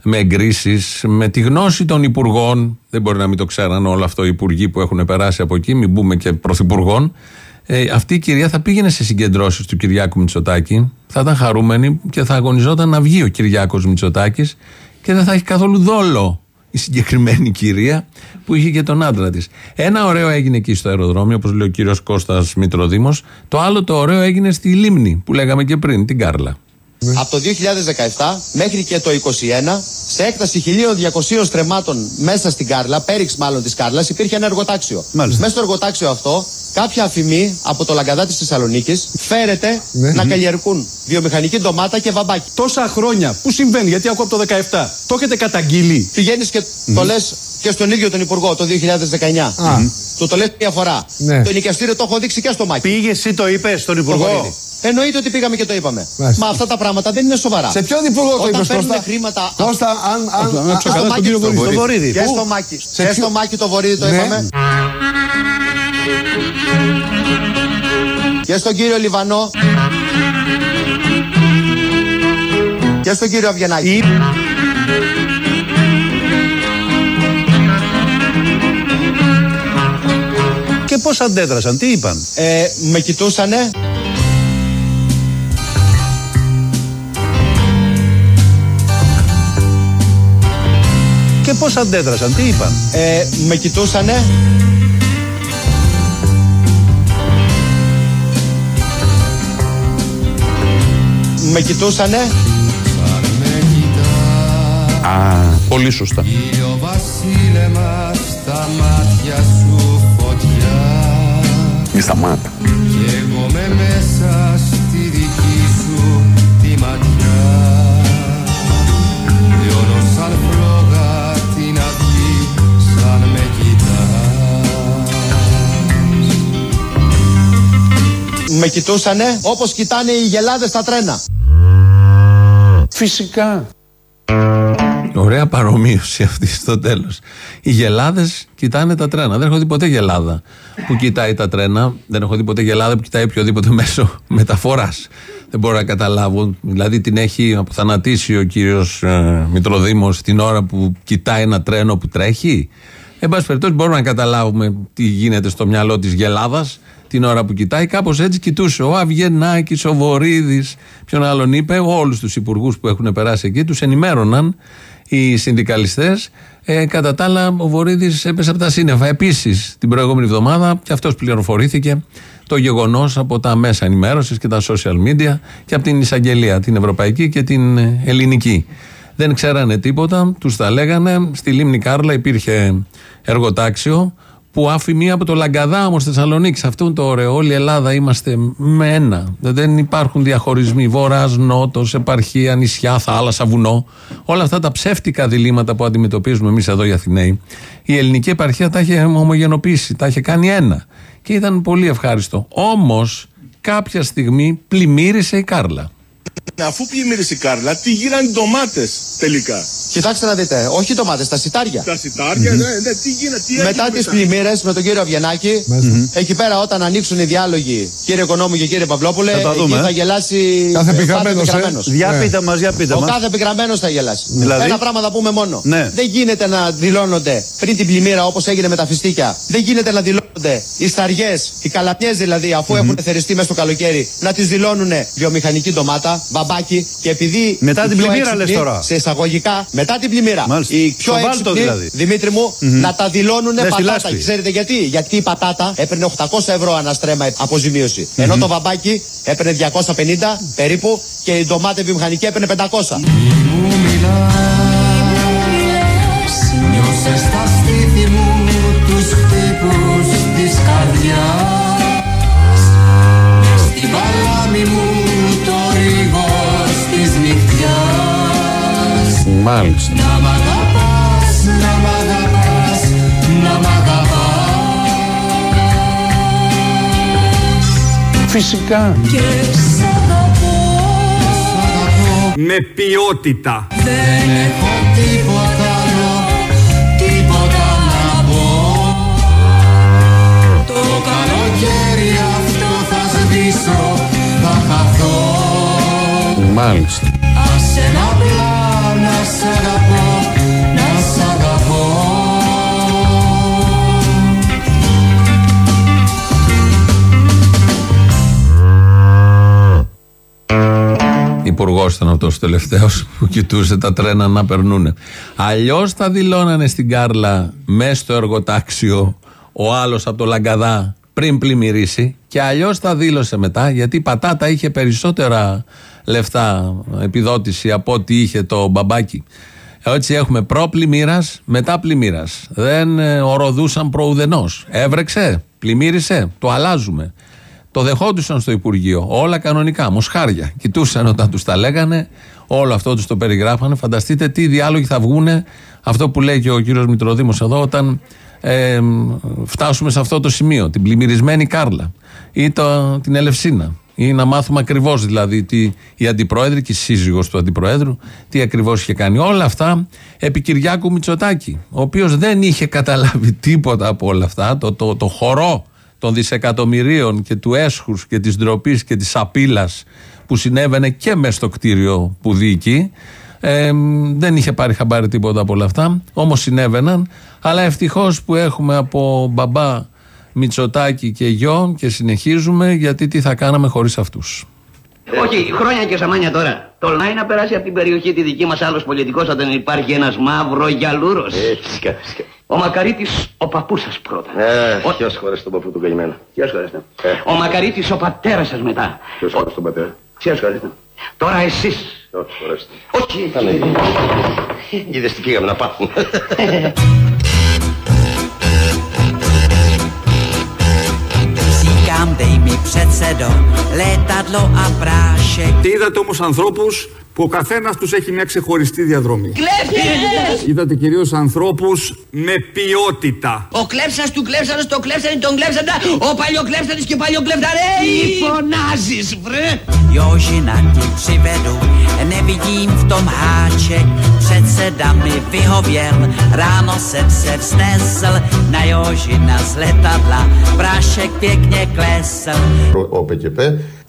με εγκρίσεις, με τη γνώση των υπουργών. Δεν μπορεί να μην το ξέραν όλο αυτό οι υπουργοί που έχουν περάσει από εκεί, μην μπούμε και πρωθυπουργών. Ε, αυτή η κυρία θα πήγαινε σε συγκεντρώσεις του Κυριάκου Μητσοτάκη, θα ήταν χαρούμενη και θα αγωνιζόταν να βγει ο Κυριάκος Μητσοτάκης και δεν θα έχει καθόλου δόλο η συγκεκριμένη κυρία που είχε και τον άντρα της. Ένα ωραίο έγινε εκεί στο αεροδρόμιο, όπως λέει ο κύριος Κώστας Μητροδήμος. Το άλλο το ωραίο έγινε στη λίμνη που λέγαμε και πριν, την Κάρλα. Από το 2017 μέχρι και το 2021, σε έκταση 1.200 στρεμμάτων μέσα στην Κάρλα, πέριξ μάλλον της Κάρλας, υπήρχε ένα εργοτάξιο. Μέσα στο εργοτάξιο αυτό, κάποια αφημί από το λαγκαδά της Θεσσαλονίκης φέρεται να καλλιεργούν βιομηχανική ντομάτα και βαμπάκι. Τόσα χρόνια. Πού συμβαίνει, γιατί ακούω από το 17. Το έχετε καταγγείλει; Πηγαίνεις και το λες και στον ίδιο τον Υπουργό το 2019. Α. Του το λες μια φορά. Ναι. Το νοικιαστήριο το έχω δείξει και στο μάκι. Πήγες εσύ το είπες στον Υπουργό; Βορύδη. Εννοείται ότι πήγαμε και το είπαμε. Μάλιστα. Μα αυτά τα πράγματα δεν είναι σοβαρά. Σε ποιον υπουργό το Όταν είπες, παίρνουν Κώστα; χρήματα. Κώστα, αν- αν- Α, αν- στο αν- Μάκη στον κύριο το Βορύδη. Βορύδη. Στο Και Βορύδη. στο Πού; Μάκη. Σε Και ποιο- στο Μάκη το Βορύδη το Ναι. είπαμε. Και στον κύριο Λιβανό. Και στον κύριο Αβγενάκη. Και πώς αντέδρασαν, τι είπαν; Ε, με κοιτούσανε. Και πώς αντέδρασαν, τι είπαν; Ε, με κοιτούσανε. Με κοιτούσανε. Α, πολύ σωστά. Ήλιο βασίλεμα στα μάτια σου φωτιά Μη σταμάτα. Κι εγώ με μέσα Με κοιτούσανε όπως κοιτάνε οι γελάδες στα τρένα. Φυσικά. Ωραία παρομοίωση αυτή στο τέλος. Οι γελάδες κοιτάνε τα τρένα. Δεν έχω δει ποτέ γελάδα που κοιτάει τα τρένα. Δεν έχω δει ποτέ γελάδα που κοιτάει οποιοδήποτε μέσο μεταφοράς. Δεν μπορώ να καταλάβω. Δηλαδή την έχει αποθανατήσει ο κύριος ε, Μητροδήμος την ώρα που κοιτάει ένα τρένο που τρέχει. Εν πάση περιπτώσει, μπορούμε να καταλάβουμε τι γίνεται στο μυαλό της Γελάδας την ώρα που κοιτάει. Κάπως έτσι κοιτούσε ο Αβγενάκης, ο Βορύδης, ποιον άλλον είπε, όλους τους υπουργούς που έχουν περάσει εκεί, τους ενημέρωναν οι συνδικαλιστές. Ε, κατά τα άλλα, ο Βορύδης έπεσε από τα σύννεφα. Επίσης, την προηγούμενη εβδομάδα, και αυτός πληροφορήθηκε το γεγονός από τα μέσα ενημέρωσης και τα social media και από την εισαγγελία, την ευρωπαϊκή και την ε, ελληνική. Δεν ξέρανε τίποτα, τους τα λέγανε. Στη λίμνη Κάρλα υπήρχε εργοτάξιο που άφη μία από το Λαγκαδά όμως Θεσσαλονίκη. Αυτό είναι το ωραίο. Όλη η Ελλάδα είμαστε με ένα. Δεν υπάρχουν διαχωρισμοί. Βορράς, νότος, επαρχία, νησιά, θάλασσα, βουνό. Όλα αυτά τα ψεύτικα διλήμματα που αντιμετωπίζουμε εμείς εδώ οι Αθηναίοι. Η ελληνική επαρχία τα είχε ομογενοποιήσει, τα είχε κάνει ένα. Και ήταν πολύ ευχάριστο. Όμως κάποια στιγμή πλημμύρισε η Κάρλα. Αφού πλημμύρισε η Κάρλα, τι γίνανε οι ντομάτες τελικά. Κοιτάξτε να δείτε, όχι ντομάτες, τα σιτάρια. Τα σιτάρια, ναι, ναι, τι γίνεται, τι έγινε Μετά τι πλημμύρες με τον κύριο Αβγενάκη, εκεί πέρα όταν ανοίξουν οι διάλογοι, κύριε Οικονόμου και κύριε Παυλόπουλε, Θα τα εκεί δούμε, θα ε. γελάσει Κάθε ε, πικραμένος, ε. πικραμένος. Για πείτε μας, για πείτε Ο μας. κάθε πικραμένος θα γελάσει. Δηλαδή; Ένα πράγμα θα πούμε μόνο. Ναι. Δεν γίνεται να δηλώνονται πριν την πλημμύρα όπως έγινε με τα φιστίκια. Δεν γίνεται να δηλώνονται οι σταριές, οι καλαπιές δηλαδή, αφού έχουν θεριστεί μέσα στο καλοκαίρι, να τις δηλώνουν βιομηχανική ντομάτα, μπαμπάκι και επειδή. Μετά οι την πιο πλημμύρα, έξυπνοι, λες τώρα. Σε εισαγωγικά, μετά την πλημμύρα. Μάλιστα. Οι πιο Στο Βάλτο έξυπνοι, δηλαδή. Δημήτρη μου, να τα δηλώνουν Ναι, στη πατάτα. λάσπη. Και Ξέρετε γιατί; Γιατί η πατάτα έπαιρνε 800 ευρώ αναστρέμα αποζημίωση. Ενώ το βαμπάκι έπαιρνε 250 περίπου και η ντομάτα βιομηχανική έπαιρνε 500. Μου μιλάς, Μάλιστα. Να μ' αγαπάς, να μ' αγαπάς, να μ' αγαπάς Φυσικά. Και σ' αγαπώ, Με ποιότητα. δεν έχω τίποτα άλλο, τίποτα να πω Το καλοκαίρι αυτό θα σβήσω, θα χαθώ Μάλιστα. Υπουργός ήταν αυτός ο τελευταίος που κοιτούσε τα τρένα να περνούν. Αλλιώς θα δηλώνανε στην Κάρλα μέσα στο εργοτάξιο ο άλλος από το Λαγκαδά πριν πλημμυρίσει και Και αλλιώς τα δήλωσε μετά, γιατί η πατάτα είχε περισσότερα λεφτά επιδότηση από ό,τι είχε το μπαμπάκι. Έτσι έχουμε προ-πλημμύρας, μετά πλημμύρας. Δεν ε, οροδούσαν προουδενός. Έβρεξε, πλημμύρισε, το αλλάζουμε. Το δεχόντουσαν στο Υπουργείο. Όλα κανονικά, μοσχάρια. Κοιτούσαν όταν τους τα λέγανε, όλο αυτό τους το περιγράφανε. Φανταστείτε τι διάλογοι θα βγούνε, αυτό που λέει και ο κύριος Μητροδήμος εδώ, όταν ε, φτάσουμε σε αυτό το σημείο, την πλημμυρισμένη Κάρλα ή το, την Ελευσίνα. Ή να μάθουμε ακριβώς δηλαδή τι η αντιπρόεδρη και η σύζυγος του αντιπροέδρου, τι ακριβώς είχε κάνει. Όλα αυτά επί Κυριάκου Μητσοτάκη, ο οποίος δεν είχε καταλάβει τίποτα από όλα αυτά. Το, το, το χορό των δισεκατομμυρίων και του έσχους και της ντροπής και της απειλής που συνέβαινε και μέσα στο κτίριο που δίκη ε, δεν είχε πάρει χαμπάρι τίποτα από όλα αυτά όμως συνέβαιναν αλλά ευτυχώς που έχουμε από μπαμπά Μητσοτάκη και γιο και συνεχίζουμε γιατί τι θα κάναμε χωρίς αυτούς όχι, χρόνια και σαμάνια τώρα. Τολμάει να περάσει από την περιοχή τη δική μας άλλος πολιτικός όταν υπάρχει ένας μαύρο γυαλούρος. Έτσι, Ο Μακαρίτης, ο παππούς σας πρώτα. Ε, ο... ποιος χωρίς τον παππού του καημένου. Ποιος χωρέστε. Ε. Ο Μακαρίτης, ο πατέρας σας μετά. Ποιος χωρίς τον πατέρα; Ποιος χωρέστε. Τώρα εσείς. Όχι, χωρέστε. Όχι. Είδες τι πήγαμε να πάθουμε. Říkám, dej mi předsedo, létadlo a prášek. Τι είδατε όμως ανθρώπους που ο καθένας τους έχει μια ξεχωριστή διαδρομή. Κλέφτες! Είδατε κυρίως ανθρώπους με ποιότητα. Ο κλέψας του κλέψανος, το κλέψανε, τον κλέψαντα, ο παλιοκλέψανος και παλιοκλέφταρε. Τι φωνάζεις, βρε! Jožina ti přivedu, nevidím v tom háček. Předseda mi vyhověl, ráno jsem se vznesl, na Jožina z letadla prášek pěkně klesl. Ο ΠΚΠ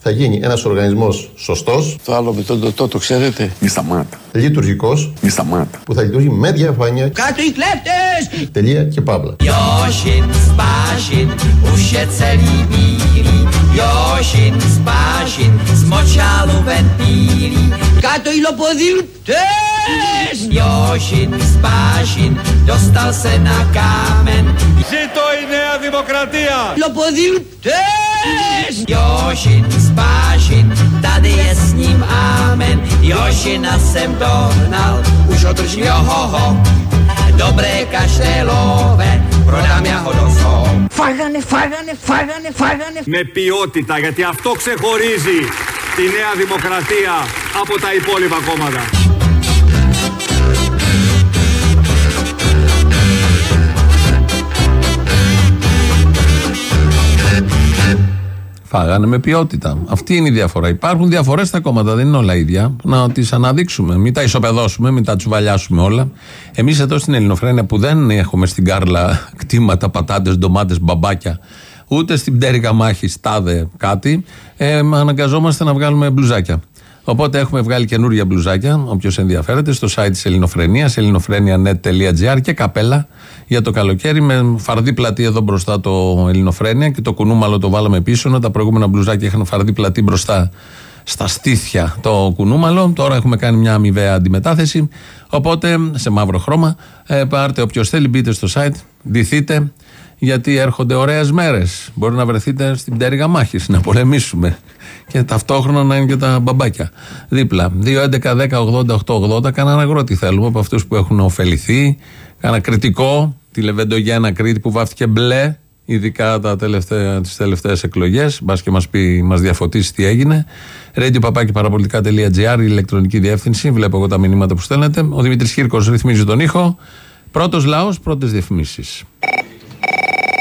θα γίνει ένας οργανισμός σωστός. Το άλλο με τον τοτό το ξέρετε; Μη σταμάτα. Λειτουργικός. Μη σταμάτα. Που θα λειτουργεί με διαφάνεια. Κάτω οι κλέφτες! Τελεία και παύλα. Jožin spážin, už je celý bílý. Jožin spážin, z močálu ven bílý. Κάτω οι λοποδίλτες! Jožin spážin, dostal se na kámen. Ζήτω η Νέα Δημοκρατία! Λοποδίλτες! Jožin spážin, tady je s ním ámen. Jožina jsem dohnal, už ho držím, johoho. Dobré kaštelové, prodám já ho do zoo. Φάγανε, φάγανε, φάγανε, φάγανε. Με ποιότητα, γιατί αυτό ξεχωρίζει τη Νέα Δημοκρατία από τα υπόλοιπα κόμματα. Φάγανε με ποιότητα. Αυτή είναι η διαφορά. Υπάρχουν διαφορές στα κόμματα, δεν είναι όλα ίδια. Να τις αναδείξουμε. Μην τα ισοπεδώσουμε, μην τα τσουβαλιάσουμε όλα. Εμείς εδώ στην Ελληνοφρένεια που δεν έχουμε στην κάρλα κτήματα, πατάτες, ντομάτες, μπαμπάκια, ούτε στην πτέρυγα μάχης τάδε κάτι, ε, αναγκαζόμαστε να βγάλουμε μπλουζάκια. Οπότε έχουμε βγάλει καινούργια μπλουζάκια, όποιος ενδιαφέρεται, στο site της Ελληνοφρενίας, ελληνοφρένια.net.gr και καπέλα για το καλοκαίρι με φαρδί πλατή εδώ μπροστά το Ελληνοφρένια και το κουνούμαλο το βάλαμε πίσω. Ενώ τα προηγούμενα μπλουζάκια είχαν φαρδί πλατή μπροστά στα στήθια το κουνούμαλο. Τώρα έχουμε κάνει μια αμοιβαία αντιμετάθεση. Οπότε σε μαύρο χρώμα, ε, πάρτε όποιος θέλει, μπείτε στο site, ντυθείτε γιατί έρχονται ωραίες μέρες. Μπορεί να βρεθείτε στην πτέρυγα μάχης, να πολεμήσουμε. Και ταυτόχρονα να είναι και τα μπαμπάκια δίπλα. 2.11.10.80.880. Κανένα αγρότη θέλουμε από αυτούς που έχουν ωφεληθεί. Κάνα κριτικό, τη Λεβεντογένα Κρήτη που βάφτηκε μπλε, ειδικά τα τελευταία, τις τελευταίες εκλογές. Μπας και μας, πει, μας διαφωτίσει τι έγινε. Radio παπάκι παραπολιτικά.gr, η ηλεκτρονική διεύθυνση. Βλέπω εγώ τα μηνύματα που στέλνετε. Ο Δημήτρης Χίρκος ρυθμίζει τον ήχο. Πρώτος λαός, πρώτες διαφημίσεις.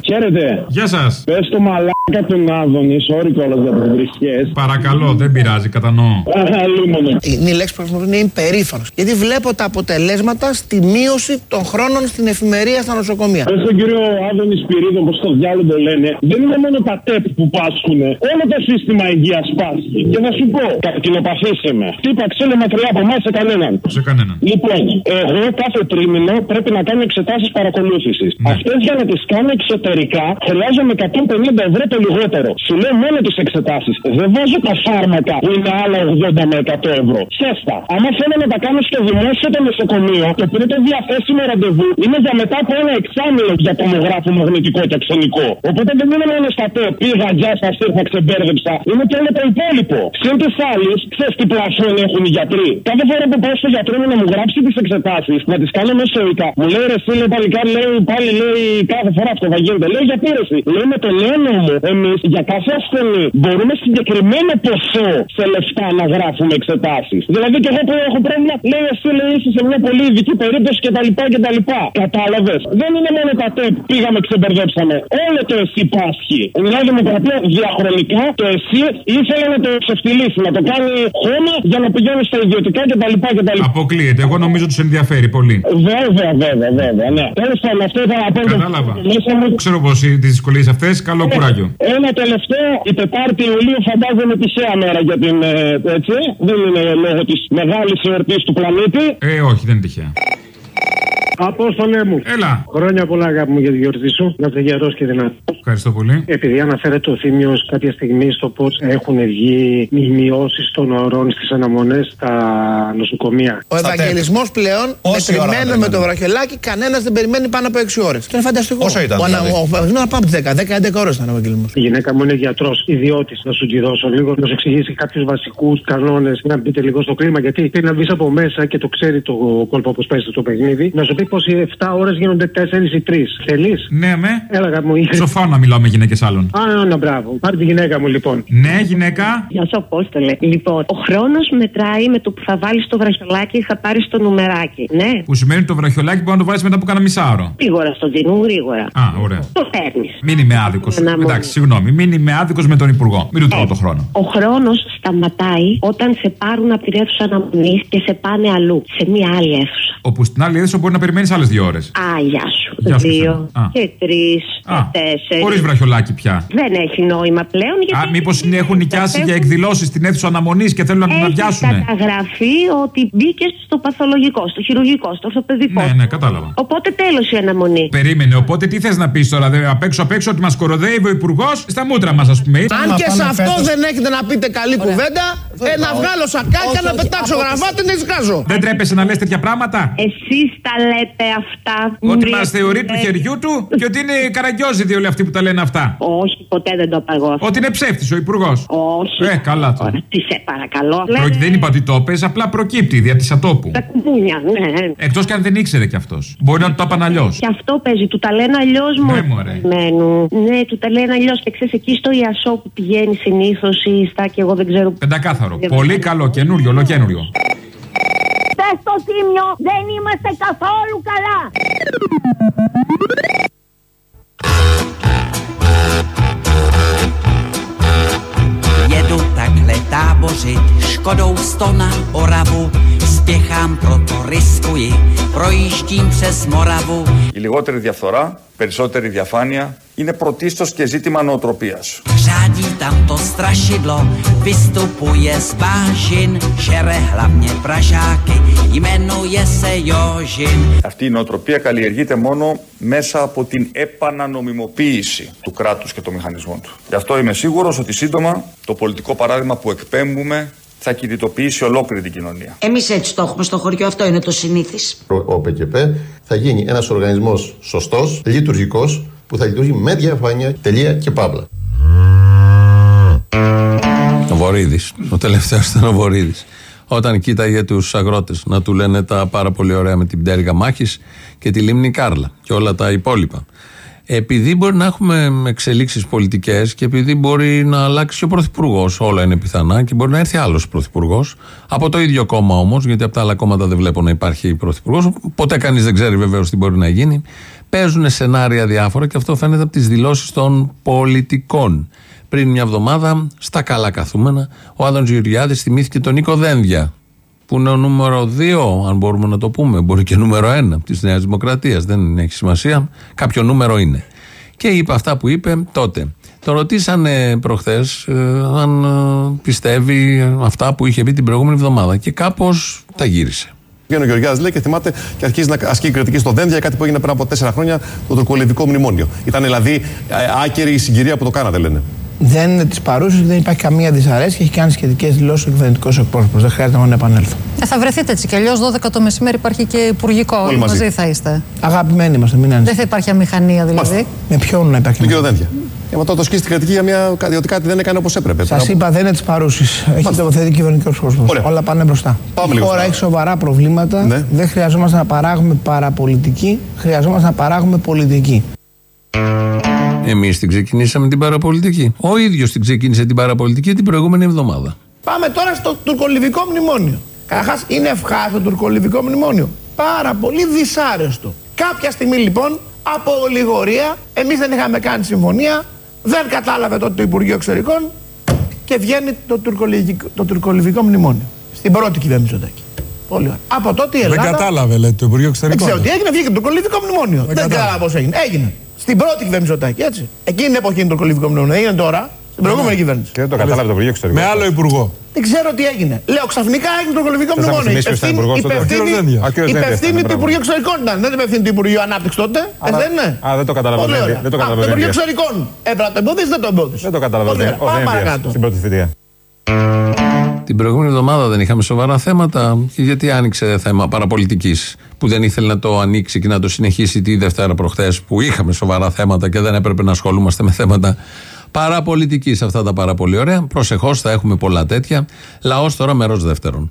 Χαίρετε. Γεια σας. Πες το μαλάκα τον Άδωνη, sorry κιόλας για τις βρισχές. Παρακαλώ, δεν πειράζει, κατανοώ. Αλούμονο. Είναι η λέξη που χρησιμοποιούν είναι υπερήφανος. Γιατί βλέπω τα αποτελέσματα στη μείωση των χρόνων στην εφημερία στα νοσοκομεία. Πες τον κύριο Άδωνη Σπυρίδο, όπω το διάλογο το λένε, δεν είναι μόνο τα ΤΕΠ που πάσχουν. Όλο το σύστημα υγείας πάσχει. Και να σου πω, καρκινοπαθήσε με. Τύπα ξέλε μακριά από εμάς σε κανέναν. Σε κανέναν. Λοιπόν, εγώ κάθε τρίμηνο πρέπει να κάνω εξετάσεις παρακολούθησης. Ναι. Αυτές για να τις κάνω εξωτερικά εσωτερικά χρειάζομαι 150 ευρώ το λιγότερο. Σου λέω μόνο τις εξετάσεις. Δεν βάζω τα φάρμακα που είναι άλλα 80 με 100 ευρώ. Σέστα. Αν θέλω να τα κάνω στο δημόσιο το νοσοκομείο και πριν το διαθέσιμο ραντεβού είναι για μετά από ένα εξάμεινο για τομογράφο μαγνητικό και ξενικό. Οπότε δεν είναι μόνο στα τέ. Πήγα, τζά, σα ήρθα, ξεμπέρδεψα. Είναι και όλο το υπόλοιπο. Συν τη άλλη, ξέρεις τι πλαφόν έχουν οι γιατροί. Κάθε φορά που πάω στο γιατρό μου να μου γράψει τις εξετάσεις, να τις κάνω μέσω οικά. Μου λέει ρε φίλε παλικάρι, λέει πάλι λέει κάθε φορά αυτό θα γίνεται. Λέει γιατί ρε εσύ. Λέει με το νέο νόμο εμείς για κάθε ασθενή μπορούμε συγκεκριμένο ποσό σε λεφτά να γράφουμε εξετάσεις. Δηλαδή και εγώ που έχω πρόβλημα, λέει εσύ λέει είσαι σε μια πολύ ειδική περίπτωση κτλ. κτλ. Κατάλαβες. Δεν είναι μόνο τα τεπ πήγαμε ξεμπερδέψαμε. Όλο το εσύ πάσχει. Η Νέα Δημοκρατία διαχρονικά το εσύ ήθελε να το ξεφτυλίσει, να το κάνει χώμα για να πηγαίνει στα ιδιωτικά κτλ. κτλ. Αποκλείεται. Εγώ νομίζω τους ενδιαφέρει πολύ. Βέβαια, βέβαια, βέβαια, ναι. Τέλος πάντων, αυτό ήθελα να πω. Κατάλαβα. Μέσα μου Ξέρω πως τις δυσκολίες αυτές, καλό κουράγιο. ένα τελευταίο, η Τετάρτη Ιουλίου φαντάζομαι τυχαία μέρα για την. ε, Έτσι, δεν είναι λόγω της μεγάλης εορτής του πλανήτη. Ε, όχι, δεν είναι τυχαία. Απόστολέ μου. Έλα. Χρόνια πολλά αγάπη μου για τη γιορτή σου. Να είσαι γερός και δυνατός. Ευχαριστώ πολύ. Επειδή αναφέρεται ο Θήμιος κάποια στιγμή στο πώς έχουν βγει οι μειώσεις των ωρών στις αναμονές στα νοσοκομεία. Ο Ευαγγελισμός πλέον Όση ώρα μετρημένο να με το περιμένει. βραχιολάκι, κανένας δεν περιμένει πάνω από 6 ώρες. Και είναι φανταστικό. Όσο ήταν, Ο, ανα- δηλαδή; ο Ευαγγελισμό πάμε από 10, 10-11 ώρες ήταν ο Ευαγγελισμός. Η γυναίκα μου είναι γιατρός, ιδιώτης. Να σου τη δώσω λίγο, να σου εξηγήσει κάποιους βασικούς κανόνες, να μπείτε λίγο στο κλίμα. Γιατί πριν να μπει από μέσα και το ξέρει το κόλπο που παίζει το παιχνίδι, να σου πει πω οι 7 ώρες γίνονται 4 ή 3. Θέλεις; Ναι, με. Έλα, αγάπη μου. είχε- Σοφά να μιλάω με γυναίκες άλλων. Α, να μπράβο. Πάρε τη γυναίκα μου λοιπόν. Ναι, γυναίκα. Γεια σου, Απόστολε. Λοιπόν, ο χρόνος μετράει με το που θα βάλεις το βραχιολάκι, θα πάρεις το νουμεράκι. Ναι. Που σημαίνει ότι το βραχιολάκι μπορεί να το βάλεις μετά από κάνα μισάωρο. Γρήγορα στο δίνουν, γρήγορα. Α, ωραία. Το παίρνεις. Μην είμαι άδικος. Να μου- Εντάξει, συγγνώμη. Μην είμαι άδικος με τον Υπουργό. Μην του τρώω το χρόνο. Ο χρόνος σταματάει όταν σε πάρουν από την αίθουσα αναμονή και σε πάνε αλλού, σε μία άλλη αίθουσα. Όπου στην άλλη αίθουσα μπορεί να περιμένεις άλλες δύο ώρες. Α, γεια σου. Γεια σου, Δύο εσένα. Α. και τρεις Α, και τέσσερι. Χωρίς βραχιολάκι πια. Δεν έχει νόημα πλέον γιατί. Α, μήπως έχουν νοικιάσει για εκδηλώσεις στην αίθουσα αναμονής και θέλουν να την Έχει αδειάσουν. καταγραφεί ότι μπήκες στο παθολογικό, στο χειρουργικό, στο ορθοπαιδικό. Ναι, ναι, κατάλαβα. Οπότε τέλος η αναμονή. Περίμενε, οπότε τι θες να πεις τώρα, δε, απ' έξω απ' έξω ότι μας κοροδεύει ο Υπουργός στα μούτρα μας, ας πούμε. Αν και σε αυτό δεν έχετε να πείτε καλή κουβέντα, ε, να βγάλω σακάκια, να πετάξω γραβάτι, να ρισκάζω. Δεν τρέπεσαι να λες τέτοια πράγματα; Εσείς τα λέτε αυτά. Ότι Μη- μας θεωρεί του χεριού του και ότι είναι καραγκιόζιδοι όλοι αυτοί που τα λένε αυτά. Όχι, ποτέ δεν το είπα εγώ αυτό. Ότι είναι ψεύτης ο Υπουργός. Όχι. Ε, καλά τώρα. Τι σε παρακαλώ. Προ- Δεν είπα ότι το πες, απλά προκύπτει δια της ατόπου. Τα κουμπούνια, ναι. Εκτός και αν δεν ήξερε κι αυτός. Μπορεί να το είπαν αλλιώς. Και αυτό παίζει. Του τα λένε αλλιώς Ναι, μωρέ. μόνο. Ναι, του τα λένε αλλιώς. Και ξέρεις, εκεί στο Ιασό που πηγαίνει συνήθως ή στα και εγώ δεν ξέρω. Πεντακάθαρο. Δεν Πολύ καλό, καινούριο, ολοκένουριο. Πες στο Θήμιο, δεν είμαστε καθόλου καλά. Jedu takhle tábořit, škodou sto na Oravu, spěchám, proto riskuji, projíždím přes Moravu. Η λιγότερη διαφθορά, περισσότερη διαφάνεια είναι πρωτίστως και ζήτημα νοοτροπίας. Řádí tam to strašidlo, vystupuje z bážin, žere hlavně pražáky, jmenuje se Jožin. Αυτή η νοοτροπία καλλιεργείται μόνο μέσα από την επανανομιμοποίηση του κράτους και των μηχανισμών του. Γι' αυτό είμαι σίγουρος ότι σύντομα το πολιτικό παράδειγμα που εκπέμπουμε θα κινητοποιήσει ολόκληρη την κοινωνία. Εμείς έτσι το έχουμε στο χωριό, αυτό είναι το συνήθις. Ο ο ΠΚΠ θα γίνει ένας οργανισμός σωστός, λειτουργικός, που θα λειτουργεί με διαφάνεια, τελεία και παύλα. Ο Βορύδη. Ο τελευταίος ήταν ο Βορύδη. Όταν κοίταγε τους αγρότες να του λένε τα πάρα πολύ ωραία με την πτέρυγα μάχης και τη λίμνη Κάρλα και όλα τα υπόλοιπα. Επειδή μπορεί να έχουμε εξελίξεις πολιτικές και επειδή μπορεί να αλλάξει και ο πρωθυπουργός, όλα είναι πιθανά και μπορεί να έρθει άλλος πρωθυπουργός από το ίδιο κόμμα όμως, γιατί από τα άλλα κόμματα δεν βλέπω να υπάρχει πρωθυπουργός. Ποτέ κανείς δεν ξέρει βεβαίως τι μπορεί να γίνει. Παίζουν σενάρια διάφορα και αυτό φαίνεται από τις δηλώσεις των πολιτικών. Πριν μια εβδομάδα, στα καλά καθούμενα, ο Άδωνς Γεωργιάδης θυμήθηκε τον Νίκο Δένδια, που είναι ο νούμερο 2, αν μπορούμε να το πούμε. Μπορεί και νούμερο 1 τη Νέας Δημοκρατίας. Δεν έχει σημασία. Κάποιο νούμερο είναι. Και είπε αυτά που είπε τότε. Το ρωτήσανε προχθές αν ε, πιστεύει αυτά που είχε πει την προηγούμενη εβδομάδα. Και κάπως τα γύρισε. Βγαίνει ο Γεωργιάδης λέει και θυμάται και αρχίζει να ασκεί κριτική στο Δένδια, κάτι που έγινε πριν από τέσσερα χρόνια, το τουρκολιβικό μνημόνιο. Ήταν δηλαδή ε, άκερη η συγκυρία που το κάνατε, λένε. Δεν είναι της παρούση, δεν υπάρχει καμία δυσαρέσκεια. Έχει κάνει σχετικές δηλώσεις ο κυβερνητικός εκπρόσωπος. Δεν χρειάζεται να επανέλθω. Ε, θα βρεθείτε έτσι κι αλλιώς 12 το μεσημέρι υπάρχει και υπουργικό. Όλοι Όλοι μαζί. μαζί θα είστε. Αγαπημένοι είμαστε, μην Δεν ανησυχείτε. θα υπάρχει αμηχανία δηλαδή. Με ποιον να υπάρχει. Τον κύριο Δένδια. Και μετά το ασκεί στην κριτική για μια, διότι κάτι δεν έκανε όπως έπρεπε. Σας είπα, δεν είναι της παρούσης. Έχει τοποθετηθεί κυβερνητικός εκπρόσωπος. Όλα πάνε μπροστά. Πάμε Η λίγο χώρα στο- έχει σοβαρά προβλήματα. Ναι. Δεν χρειαζόμαστε να παράγουμε παραπολιτική, χρειαζόμαστε να παράγουμε πολιτική. Εμείς την ξεκινήσαμε την παραπολιτική. Ο ίδιος την ξεκίνησε την παραπολιτική την προηγούμενη εβδομάδα. Πάμε τώρα στο τουρκολιβικό μνημόνιο. Καταρχάς, είναι ευχάριστο το τουρκολιβικό μνημόνιο. Πάρα πολύ δυσάρεστο. Κάποια στιγμή λοιπόν, από ολιγορία, εμείς δεν είχαμε κάνει συμφωνία, δεν κατάλαβε τότε το Υπουργείο Εξωτερικών και βγαίνει το τουρκολιβικό, το τουρκολιβικό μνημόνιο. Στην πρώτη κυβέρνηση Μητσοτάκη. Πολύ ωραία. Από τότε η Ελλάδα. Δεν κατάλαβε, λέει, το Υπουργείο Δεν Εξωτερικών. ξέρω τι έγινε, βγήκε το τουρκολιβικό μνημόνιο. Δεν, κατάλαβα. κατάλαβα πώς έγινε. Έγινε. Στην πρώτη κυβέρνηση Μητσοτάκη, έτσι. Εκείνη την εποχή είναι το τουρκολιβικό μνημόνιο. Έγινε τώρα. Στην προηγούμενη κυβέρνηση. Και δεν το κατάλαβε το Υπουργείο Εξωτερικών. Με άλλο Υπουργό. Δεν ξέρω τι έγινε. Λέω ξαφνικά έγινε το κολυβικό Θες να μου μνημόνιο. θυμίσεις ποιος ήταν υπουργός τότε; Ο κύριος υπευθύνη, Δένδια. Α, ο κύριος Δένδια υπευθύνη ήταν, του μπράβο. Υπουργείου Εξωτερικών ήταν. Δεν υπευθύνη του Υπουργείου Ανάπτυξη τότε. Ε, δεν είναι. Α, δεν το κατάλαβα. Πολύ ο Δένδια. ωραία. Δεν το Α, κατάλαβα. Το ο Υπουργείο Δένδιας. Εξωτερικών έπρεπε να το εμποδίσει, δεν το εμπόδισε. Δεν το κατάλαβα. Πολύ ο ωραία. Δένδιας. Ο Πάμε Δένδιας παρακάτω. Στην πρώτη θητεία. Την προηγούμενη εβδομάδα δεν είχαμε σοβαρά θέματα. Και γιατί άνοιξε θέμα παραπολιτικής που δεν ήθελε να το ανοίξει και να το συνεχίσει τη Δευτέρα προχθές που είχαμε σοβαρά θέματα και δεν έπρεπε να ασχολούμαστε με θέματα παραπολιτικής αυτά τα πάρα πολύ ωραία. Προσεχώς θα έχουμε πολλά τέτοια. Λαός τώρα μέρος δεύτερον.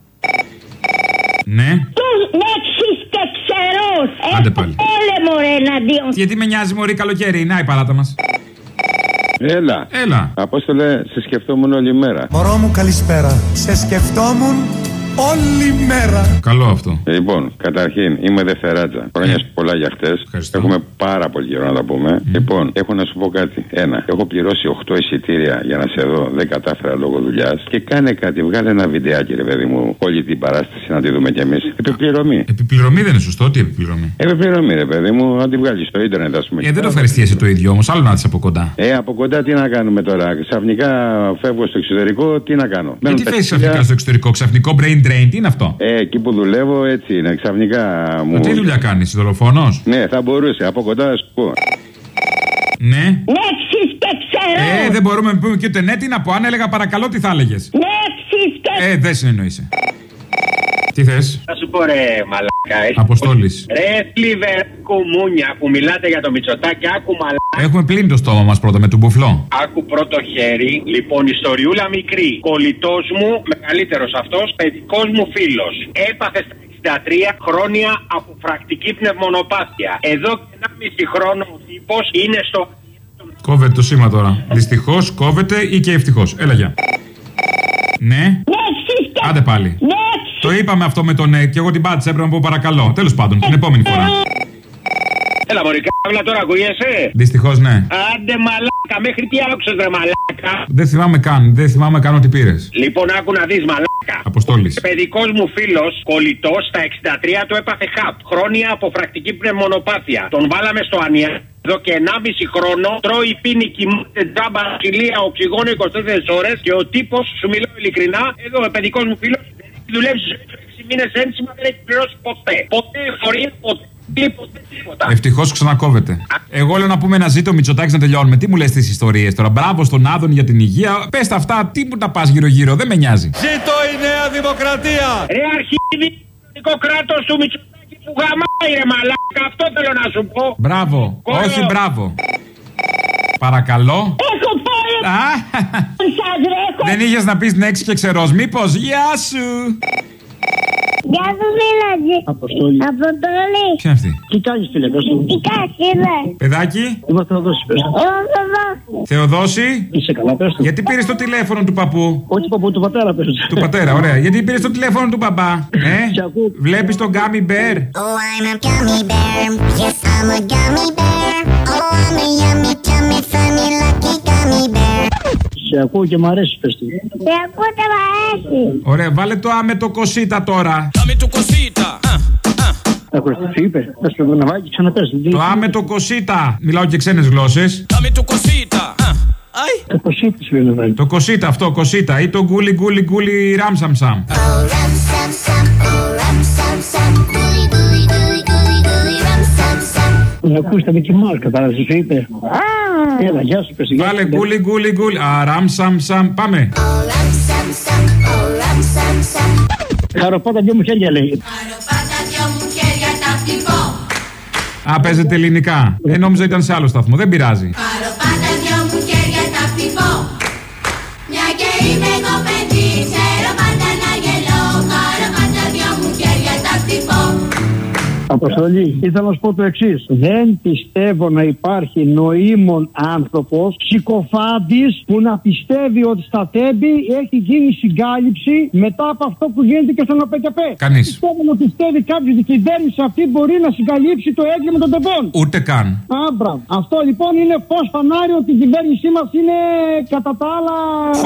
Ναι. Τους νέξεις και ξερούς. Άντε πάλι. Έλε μωρέ εναντίον. Γιατί με νοιάζει μωρή καλοκαίρι, να η παράτα μας. Έλα. Έλα. Απόστολε, σε σκεφτόμουν όλη μέρα. Μωρό μου καλησπέρα. Σε σκεφτόμουν όλη μέρα. Καλό αυτό. Λοιπόν, καταρχήν είμαι Δευτεράτζα. Χρόνια σου πολλά για χτες. Έχουμε πάρα πολύ καιρό να τα πούμε. Λοιπόν, έχω να σου πω κάτι. Ένα, έχω πληρώσει 8 εισιτήρια για να σε δω. Δεν κατάφερα λόγω δουλειάς. Και κάνε κάτι, βγάλε ένα βιντεάκι, ρε παιδί μου, όλη την παράσταση να τη δούμε κι εμείς. Επιπληρωμή. Επιπληρωμή δεν είναι σωστό, τι επιπληρωμή; Επιπληρωμή, ρε παιδί μου, να τη βγάλεις στο ίντερνετ, ας πούμε. Ε, δεν το ευχαριστίασε το ίδιο όμως, άλλο να της από κοντά. Ε, από κοντά τι να κάνουμε τώρα. Ξαφνικά φεύγω στο εξωτερικό, τι να κάνω. Γιατί τα θέσει χίλια- ξαφνικά στο εξωτερικό, ξαφνικό brain drain, τι είναι αυτό; Ε, εκεί που δουλεύω έτσι είναι. Ξαφνικά μου. Τι δουλειά κάνεις, δολοφόνος; Ναι, θα μπορούσε. Από κοντά να σου πω. Ναι. Νέξεις και ξερούς. Ε, δεν μπορούμε να πούμε και ούτε ναι, τι να πω. Αν έλεγα παρακαλώ, τι θα έλεγες; Νέξεις και Ε, δεν συνεννοείσαι. Τι θες, Θα σου πω ρε μαλάκα. ε. Αποστόλης. Ρε φλίβερ κουμούνια που μιλάτε για το Μητσοτάκι, άκου μαλάκα. Έχουμε πλύνει το στόμα μας πρώτα με τον μπουφλό. Άκου πρώτο χέρι. Λοιπόν, ιστοριούλα μικρή. Κολλητός μου, μεγαλύτερος αυτός, παιδικός μου φίλος. Έπαθε στα 63 χρόνια από φρακτική πνευμονοπάθεια. Εδώ και 1,5 χρόνο ο τύπος είναι στο. Κόβεται το σήμα τώρα. Δυστυχώς κόβεται ή και ευτυχώς. Έλα γεια. Ναι. Νέξεις και Άντε πάλι. Νέξεις. Το είπαμε αυτό με τον ναι και εγώ την πάτησα. Έπρεπε να πω παρακαλώ. Τέλος πάντων, την επόμενη φορά. Έλα, Μωρή, κάβλα τώρα ακούγεσαι; Δυστυχώς ναι. Άντε μαλάκα, μέχρι τι άκουσε ρε μαλάκα. Δεν θυμάμαι καν. Δεν θυμάμαι καν ότι πήρες. Λοιπόν, άκου να δεις μαλάκα. Αποστόλης. Παιδικός μου φίλος, κολλητός, στα 63 του έπαθε χαπ. Χρόνια από φρακτική πνευμονοπάθεια. Τον βάλαμε στο ανία. Εδώ και 1,5 χρόνο τρώει, πίνει, κοιμάται τζάμπα, ξυλία, οξυγόνο 24 ώρες και ο τύπος, σου μιλάω ειλικρινά, εδώ ο παιδικός μου φίλος, έχει δουλέψει σε 6 μήνες ένσημα, δεν έχει πληρώσει ποτέ. Ποτέ εφορία, ποτέ. Τίποτε, τίποτα. Ευτυχώς ξανακόβεται. Εγώ λέω να πούμε ένα ζήτο Μητσοτάκης να τελειώνουμε. Τι μου λες τις ιστορίες τώρα; Μπράβο στον Άδων για την υγεία. Πες τα αυτά, τι που τα πας γύρω-γύρω, δεν με νοιάζει. Ζήτω η Νέα Δημοκρατία! Ρε αρχίδι, το κράτος του Μητσοτάκη που γαμάει ρε μαλάκα, αυτό θέλω να σου πω. Μπράβο. Κόλλο. Όχι, μπράβο. Παρακαλώ. Έχω πάρει Α, σας ρε, έχω δεν είχες να πεις ναι και ξερός. Μήπως, γεια σου. Γεια σου φίλατζη. Αποστόλη. Αποστολή. Ποια είναι αυτή; Τι κάνεις φίλε, πες του. Τι κάνεις είδε. Παιδάκι, Είμαι Θεοδόσης, πες του. Εγώ εδώ. Θεοδόσης. Είσαι καλά, πες του. Γιατί πήρες το τηλέφωνο του παππού; Όχι παππού του πατέρα, πες του. Του πατέρα, ωραία. Γιατί πήρες το τηλέφωνο του παπά. Ε, βλέπεις τον Gummy Bear; Oh, I'm a gummy bear. Yes, I'm a gummy bear. Oh, I'm a yummy, tummy, funny, lucky σε ακούω και μ' αρέσει, πες του. Σε ακούω και μ' αρέσει. Ωραία, βάλε το άμε το κοσίτα τώρα. Άμε το κοσίτα. Ακούστε, τι είπε; Θα σου να βάλει και. Το άμε το κοσίτα. Μιλάω και ξένες γλώσσες. Άμε το κοσίτα. Το κοσίτα σου. Ναι. Το κοσίτα αυτό, κοσίτα. Ή το γκούλι γκούλι γκούλι ραμσαμσαμ. Να ακούστε με κοιμάω, κατάλαβες, είπε; Α! Έλα, γεια σου, πες. γεια Βάλε σου. γκούλι γκούλι γκούλι. Αράμ σαμ σαμ. Πάμε. Χαροπάτα δυο μου χέρια λέει. Α, παίζεται ελληνικά. Ε, νόμιζα ήταν σε άλλο σταθμό. Δεν πειράζει. Αποστολή, ήθελα να σου πω το εξής. Δεν πιστεύω να υπάρχει νοήμων άνθρωπος, ψυχοφάντη, που να πιστεύει ότι στα τέμπη έχει γίνει συγκάλυψη μετά από αυτό που γίνεται και στον ΟΠΕΚΕΠ. Κανείς. Πιστεύω να πιστεύει κάποιος ότι η κυβέρνηση αυτή μπορεί να συγκαλύψει το έγκλημα των τεμπών. Ούτε καν. Άμπρα. Αυτό λοιπόν είναι φως φανάρι ότι η κυβέρνησή μας είναι κατά τα άλλα.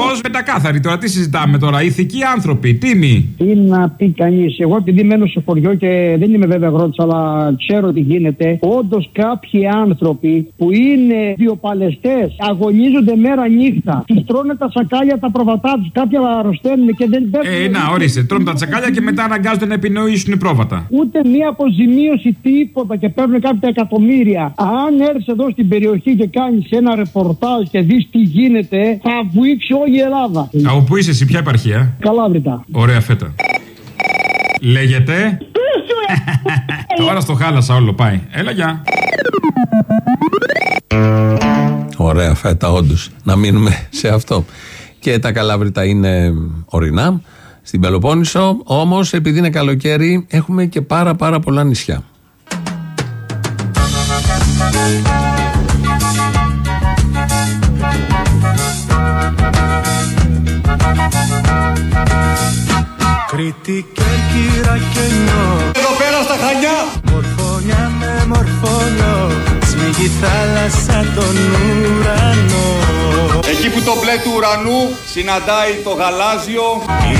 Φως μετακάθαρη τώρα. Τι συζητάμε τώρα. Ηθικοί άνθρωποι. Τίμοι. Τι να πει κανείς. Εγώ επειδή μένω σε χωριό και δεν είμαι βέβαια αγρότη, αλλά ξέρω τι γίνεται. Όντως κάποιοι άνθρωποι που είναι βιοπαλαιστές αγωνίζονται μέρα νύχτα. Τους τρώνε τα σακάλια τα προβατά τους. Κάποια αρρωσταίνουν και δεν πέφτουν. Ε, να, ορίστε. Τρώνε τα τσακάλια και μετά αναγκάζονται να επινοήσουν πρόβατα. Ούτε μία αποζημίωση τίποτα και παίρνουν κάποια εκατομμύρια. Αν έρθεις εδώ στην περιοχή και κάνεις ένα ρεπορτάζ και δεις τι γίνεται, θα βουήξει όλη η Ελλάδα. Από πού είσαι εσύ, ποια επαρχία; Καλάβρητα. Ωραία φέτα. Λέγεται; (laughs) Τώρα στο χάλασα όλο πάει. Έλα, γεια. Ωραία φέτα, όντως. Να μείνουμε σε αυτό. Και τα καλάβρητα είναι ορεινά. Στην Πελοπόννησο, όμως, επειδή είναι καλοκαίρι, έχουμε και πάρα πάρα πολλά νησιά. Κρήτη και κύρα και νιώ Εδώ πέρα στα Χανιά. Μορφώνια με μορφώνιο Σμίγει θάλασσα τον ουρανό. Εκεί που το μπλε του ουρανού συναντάει το γαλάζιο.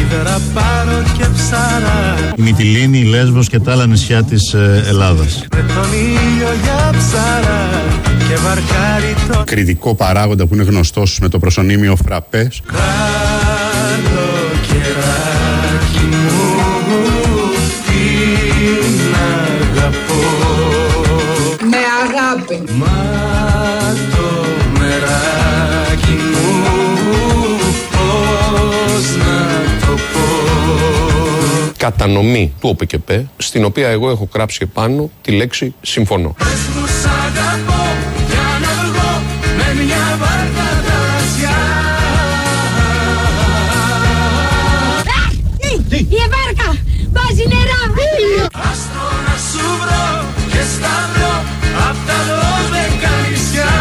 Ήδρα πάρω και ψαρά Η Μυτιλίνη, η Λέσβος και τα άλλα νησιά της ε, Ελλάδας. Με τον ήλιο για ψαρά Και βαρκάρι το κριτικό παράγοντα που είναι γνωστός με το προσωνύμιο φραπές. καλοκαιράκι Κατανομή του ΟΠΕΚΕΠ, στην οποία εγώ έχω γράψει επάνω τη λέξη συμφωνώ. Πες μου σ' αγαπώ για να βγω με μια βάρκα θαλασσιά Η βάρκα βάζει νερά Άστρο να σου βρω και σταυρώ απ' τα δώδεκα νησιά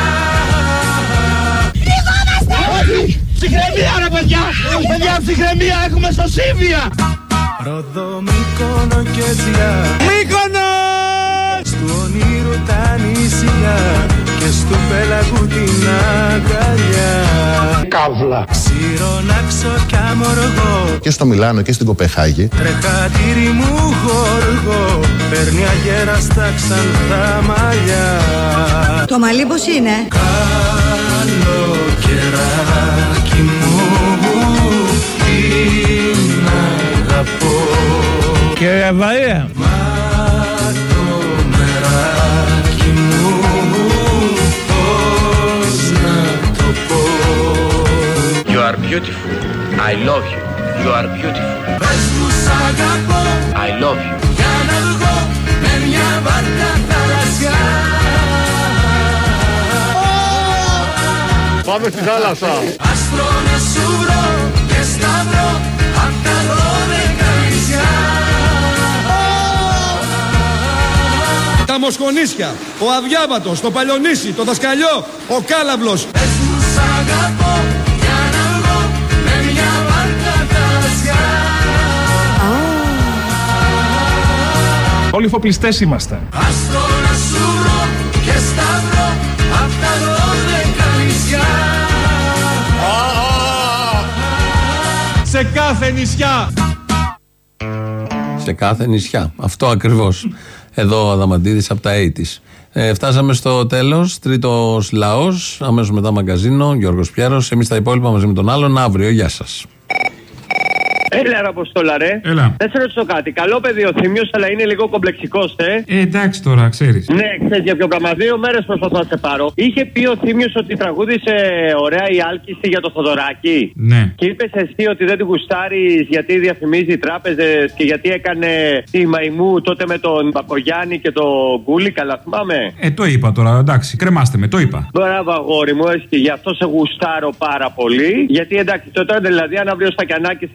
Κρυβόμαστε Ψυχραιμία ρε παιδιά! Παιδιά ψυχραιμία έχουμε στο Σίβια! Ροδό Μύκονο και Τζιά Μύκονος! Στου ονείρου τα νησιά και στου πέλαγου την αγκαλιά Καύλα. Ξηρονάξω κι αμοργό Και στο Μιλάνο και στην Κοπεχάγη. Τρεχατήρι μου γοργό Παίρνει αγέρα στα ξανθά μαλλιά Το μαλλί πώς είναι; Καλοκαιράκι μου αγαπώ Κύριε Βαρία. Μα το μεράκι μου Πώς να το πω You are beautiful. I love you. You are beautiful. Πες μου σ' αγαπώ I love you. Για να βγω με μια βάρκα θαλασσιά Πάμε στη θάλασσα. Άστρο να σου βρω και σταυρώ Μοσχονίσια, ο Αδιάβατος, το Παλιονίσι, το Δασκαλιό, ο Κάλαβλος. Πες μου σ' αγαπώ για να βγω με μια βάρκα θαλασσιά Όλοι φοπλιστές είμαστε. Άστρο να σου βρω και σταυρώ απ' τα δώδεκα νησιά Σε κάθε νησιά. σε κάθε νησιά. Αυτό ακριβώς. Εδώ ο Αδαμαντίδης από τα 80's. Ε, φτάσαμε στο τέλος. Τρίτος λαός. Αμέσως μετά μαγκαζίνο. Γιώργος Πιέρος. Εμείς τα υπόλοιπα μαζί με τον άλλον αύριο. Γεια σας. Έλα, ρε Αποστόλα, ρε. Έλα. Δεν σε ρωτήσω κάτι. Καλό παιδί ο Θήμιος, αλλά είναι λίγο κομπλεξικός, ε. Ε, εντάξει τώρα, ξέρεις. Ναι, ξέρεις για ποιο πράγμα. Δύο μέρες προσπαθώ να σε πάρω. Είχε πει ο Θήμιος ότι τραγούδισε ωραία η άλκηση για το Θοδωράκι. Ναι. Και είπες εσύ ότι δεν την γουστάρεις γιατί διαφημίζει τράπεζες και γιατί έκανε τη μαϊμού τότε με τον Παπογιάννη και τον Γκούλι. Καλά, θυμάμαι. Ε, το είπα τώρα, εντάξει, κρεμάστε με, το είπα. Μπράβο, αγόρι μου, έτσι και γι' αυτό σε γουστάρω πάρα πολύ. Γιατί εντάξει, τότε δηλαδή, αν αύριο ο Στακιανάκη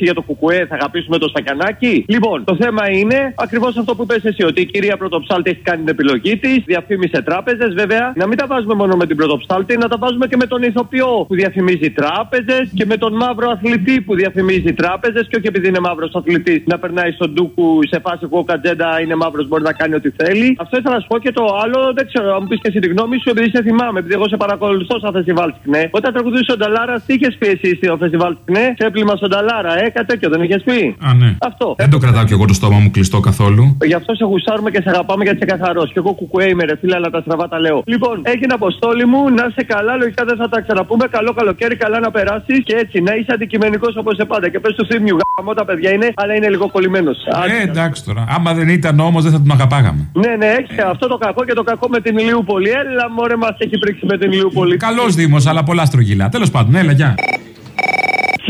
τραγουδήσει για το κουκουέ, θα αγαπήσουμε το Στακιανάκη. Λοιπόν, το θέμα είναι ακριβώς αυτό που πες εσύ, ότι η κυρία Πρωτοψάλτη έχει κάνει την επιλογή της, διαφήμισε τράπεζες, βέβαια. Να μην τα βάζουμε μόνο με την Πρωτοψάλτη, να τα βάζουμε και με τον ηθοποιό που διαφημίζει τράπεζες και με τον μαύρο αθλητή που διαφημίζει τράπεζες. Και όχι επειδή είναι μαύρος αθλητής να περνάει στον ντούκου σε φάση που ο Κατζέντα είναι μαύρος, μπορεί να κάνει ό,τι θέλει. Αυτό ήθελα να σου πω και το άλλο, δεν ξέρω, αν μου πεις και εσύ τη γνώμη σου, επειδή σε θυμάμαι, επειδή εγώ σε παρακολουθώ σαν φεστιβάλ ναι. Όταν τραγουδούσε ο Νταλάρας, τι είχες πει εσύ στο φεστιβάλ ναι. Σε έπλημα στον Νταλάρα, ε, κάτι τέτοιο δεν είχε πει; Α, ναι. Αυτό. Δεν το κρατάω κι εγώ το στόμα μου κλειστό καθόλου. Γι' αυτό σε γουσάρουμε και σε αγαπάμε γιατί είσαι καθαρός. Και εγώ κουκουέ είμαι, ρε φίλε, αλλά τα στραβά τα λέω. Λοιπόν, έγινε αποστόλη μου, να είσαι καλά, λογικά δεν θα τα ξαναπούμε. Καλό καλοκαίρι, καλά να περάσεις και έτσι να είσαι αντικειμενικός όπως σε πάντα. Και πες του θύμιου γάμο τα παιδιά είναι, αλλά είναι λίγο κολλημένος. Ε, εντάξει τώρα. Άμα δεν ήταν όμως, δεν θα τον αγαπάγαμε. Ναι, ναι, έχεις αυτό το κακό και το κακό με την Ηλιούπολη. Έλα, μωρέ, μας έχει πρίξει με την Ηλιούπολη. Καλός Δήμος, αλλά πολλά στρογγυλά. Τέλος πάντων, έλα, γεια.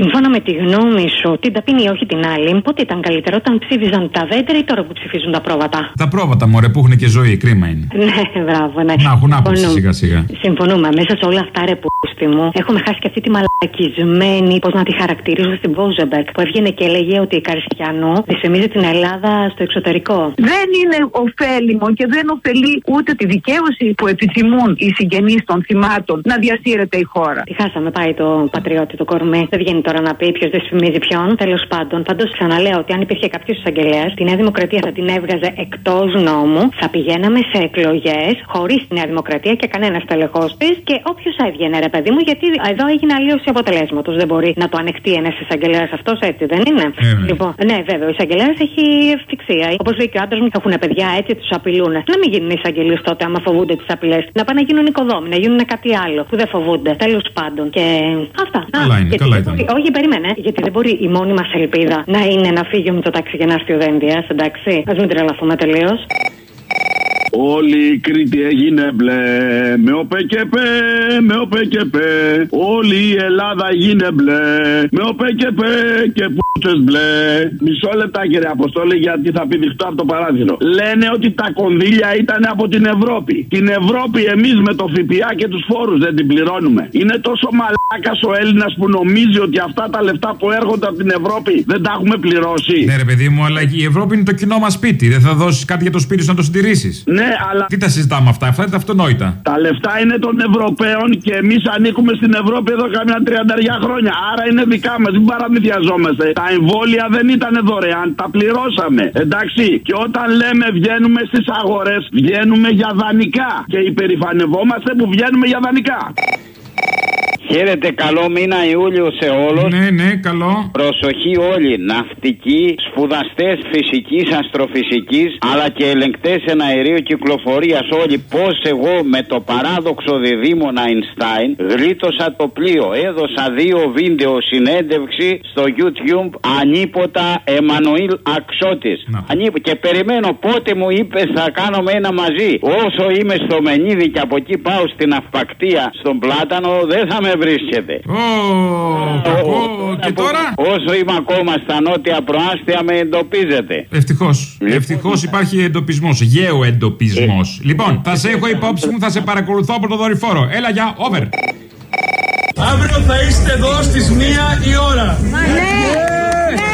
Σύμφωνα με τη γνώμη σου, την ταπεινή όχι την άλλη, πότε ήταν καλύτερο όταν ψήφιζαν τα δέντρα ή τώρα που ψηφίζουν τα πρόβατα; Τα πρόβατα, μωρέ, που έχουν και ζωή, κρίμα είναι. Ναι, μπράβο, ναι. Να έχουν άποψη Συμφωνούμε. σιγά σιγά. Συμφωνούμε. Μέσα σε όλα αυτά, ρε πούστη μου, έχουμε χάσει και αυτή τη μαλακισμένη, πώς να τη χαρακτηρίζω στην Βόζεμπερκ, που έβγαινε και έλεγε ότι η Καριστιανού δυσφημίζει την Ελλάδα στο εξωτερικό. Δεν είναι ωφέλιμο και δεν ωφελεί ούτε τη δικαίωση που επιθυμούν οι συγγενείς των θυμάτων να διασύρεται η χώρα. Τι χάσαμε, πάει το πατριώτη, το κορμί. Δεν βγαίνει τώρα να πει ποιος δυσφημίζει ποιον. Τέλος πάντων, πάντως ξαναλέω ότι αν υπήρχε κάποιος εισαγγελέας, τη Νέα Δημοκρατία θα την έβγαζε εκτός νόμου, θα πηγαίναμε σε εκλογές χωρίς τη Νέα Δημοκρατία και κανένας τελεχό της και όποιος έβγαινε, ρε παιδί μου, γιατί εδώ έγινε αλλίωση αποτελέσματος. Δεν μπορεί να το ανεχτεί ένας εισαγγελέας αυτός, έτσι δεν είναι. Ε, ναι. Λοιπόν, ναι, βέβαια, ο εισαγγελέας έχει ευτυχία. Όπως λέει και ο άντρας μου, έχουν παιδιά έτσι, τους απειλούν. Να μην γίνουν εισαγγελίε τότε, άμα φοβούνται τις απειλές. Να πάνε να γίνουν οικοδόμοι, να γίνουν κάτι άλλο που δεν φοβούνται. Τέλος πάντων. Και αυτά. Καλά είναι, γιατί καλά δεν ήταν. Μπορεί- όχι, περίμενε. Γιατί δεν μπορεί η μόνη μας ελπίδα να είναι να φύγει ο Μητσοτάξη και να έρθει ο Δένδιας. Εντάξει. Α μην τρελαθούμε τελείως. Όλη η Κρήτη έγινε μπλε. Με ο ΠΚΠ, με ο ΠΚΠ Όλη η Ελλάδα έγινε μπλε. Με ο ΠΚΠ και πούτσες μπλε. Μισό λεπτά κύριε Αποστόλη γιατί θα πηδηχτώ από το παράθυρο. Λένε ότι τα κονδύλια ήταν από την Ευρώπη. Την Ευρώπη εμείς με το ΦΠΑ και τους φόρους δεν την πληρώνουμε. Είναι τόσο μαλάκας ο Έλληνας που νομίζει ότι αυτά τα λεφτά που έρχονται από την Ευρώπη δεν τα έχουμε πληρώσει. Ναι, ρε παιδί μου, αλλά η Ευρώπη είναι το κοινό μας σπίτι. Δεν θα δώσεις κάτι για το σπίτι σου να το συντηρήσεις. Ναι, αλλά. Τι τα συζητάμε αυτά, αυτά είναι τα αυτονόητα. Τα λεφτά είναι των Ευρωπαίων και εμείς ανήκουμε στην Ευρώπη εδώ καμιά τριανταριά χρόνια. Άρα είναι δικά μας, μην παραμυθιαζόμαστε. Τα εμβόλια δεν ήταν δωρεάν, τα πληρώσαμε. Εντάξει, και όταν λέμε βγαίνουμε στις αγορές, βγαίνουμε για δανεικά. Και υπερηφανευόμαστε που βγαίνουμε για δανεικά. Χαίρετε, καλό μήνα Ιούλιο σε όλους. Ναι, ναι, καλό. Προσοχή όλοι. Ναυτικοί, σπουδαστές φυσικής, αστροφυσικής, αλλά και ελεγκτές εναερίου κυκλοφορίας. Όλοι πώς εγώ με το παράδοξο διδήμον Αϊνστάιν γλίτωσα το πλοίο. Έδωσα δύο βίντεο συνέντευξη στο YouTube ανίποτα Εμμανουήλ Αξώτη. Και περιμένω πότε μου είπες θα κάνουμε ένα μαζί. Όσο είμαι στο Μενίδη και από εκεί πάω στην Αυπακτία, στον Πλάτανο, δεν θα με βρίσκεται. κακό. Και τώρα; Όσο είμαι ακόμα στα νότια προάστια με εντοπίζετε. Ευτυχώς. Ευτυχώς υπάρχει εντοπισμός. Γέο εντοπισμός. Λοιπόν, θα σε έχω υπόψη μου, θα σε παρακολουθώ από το δορυφόρο. Έλα, για, over. Αύριο θα είστε εδώ στις μία η ώρα. Ναι.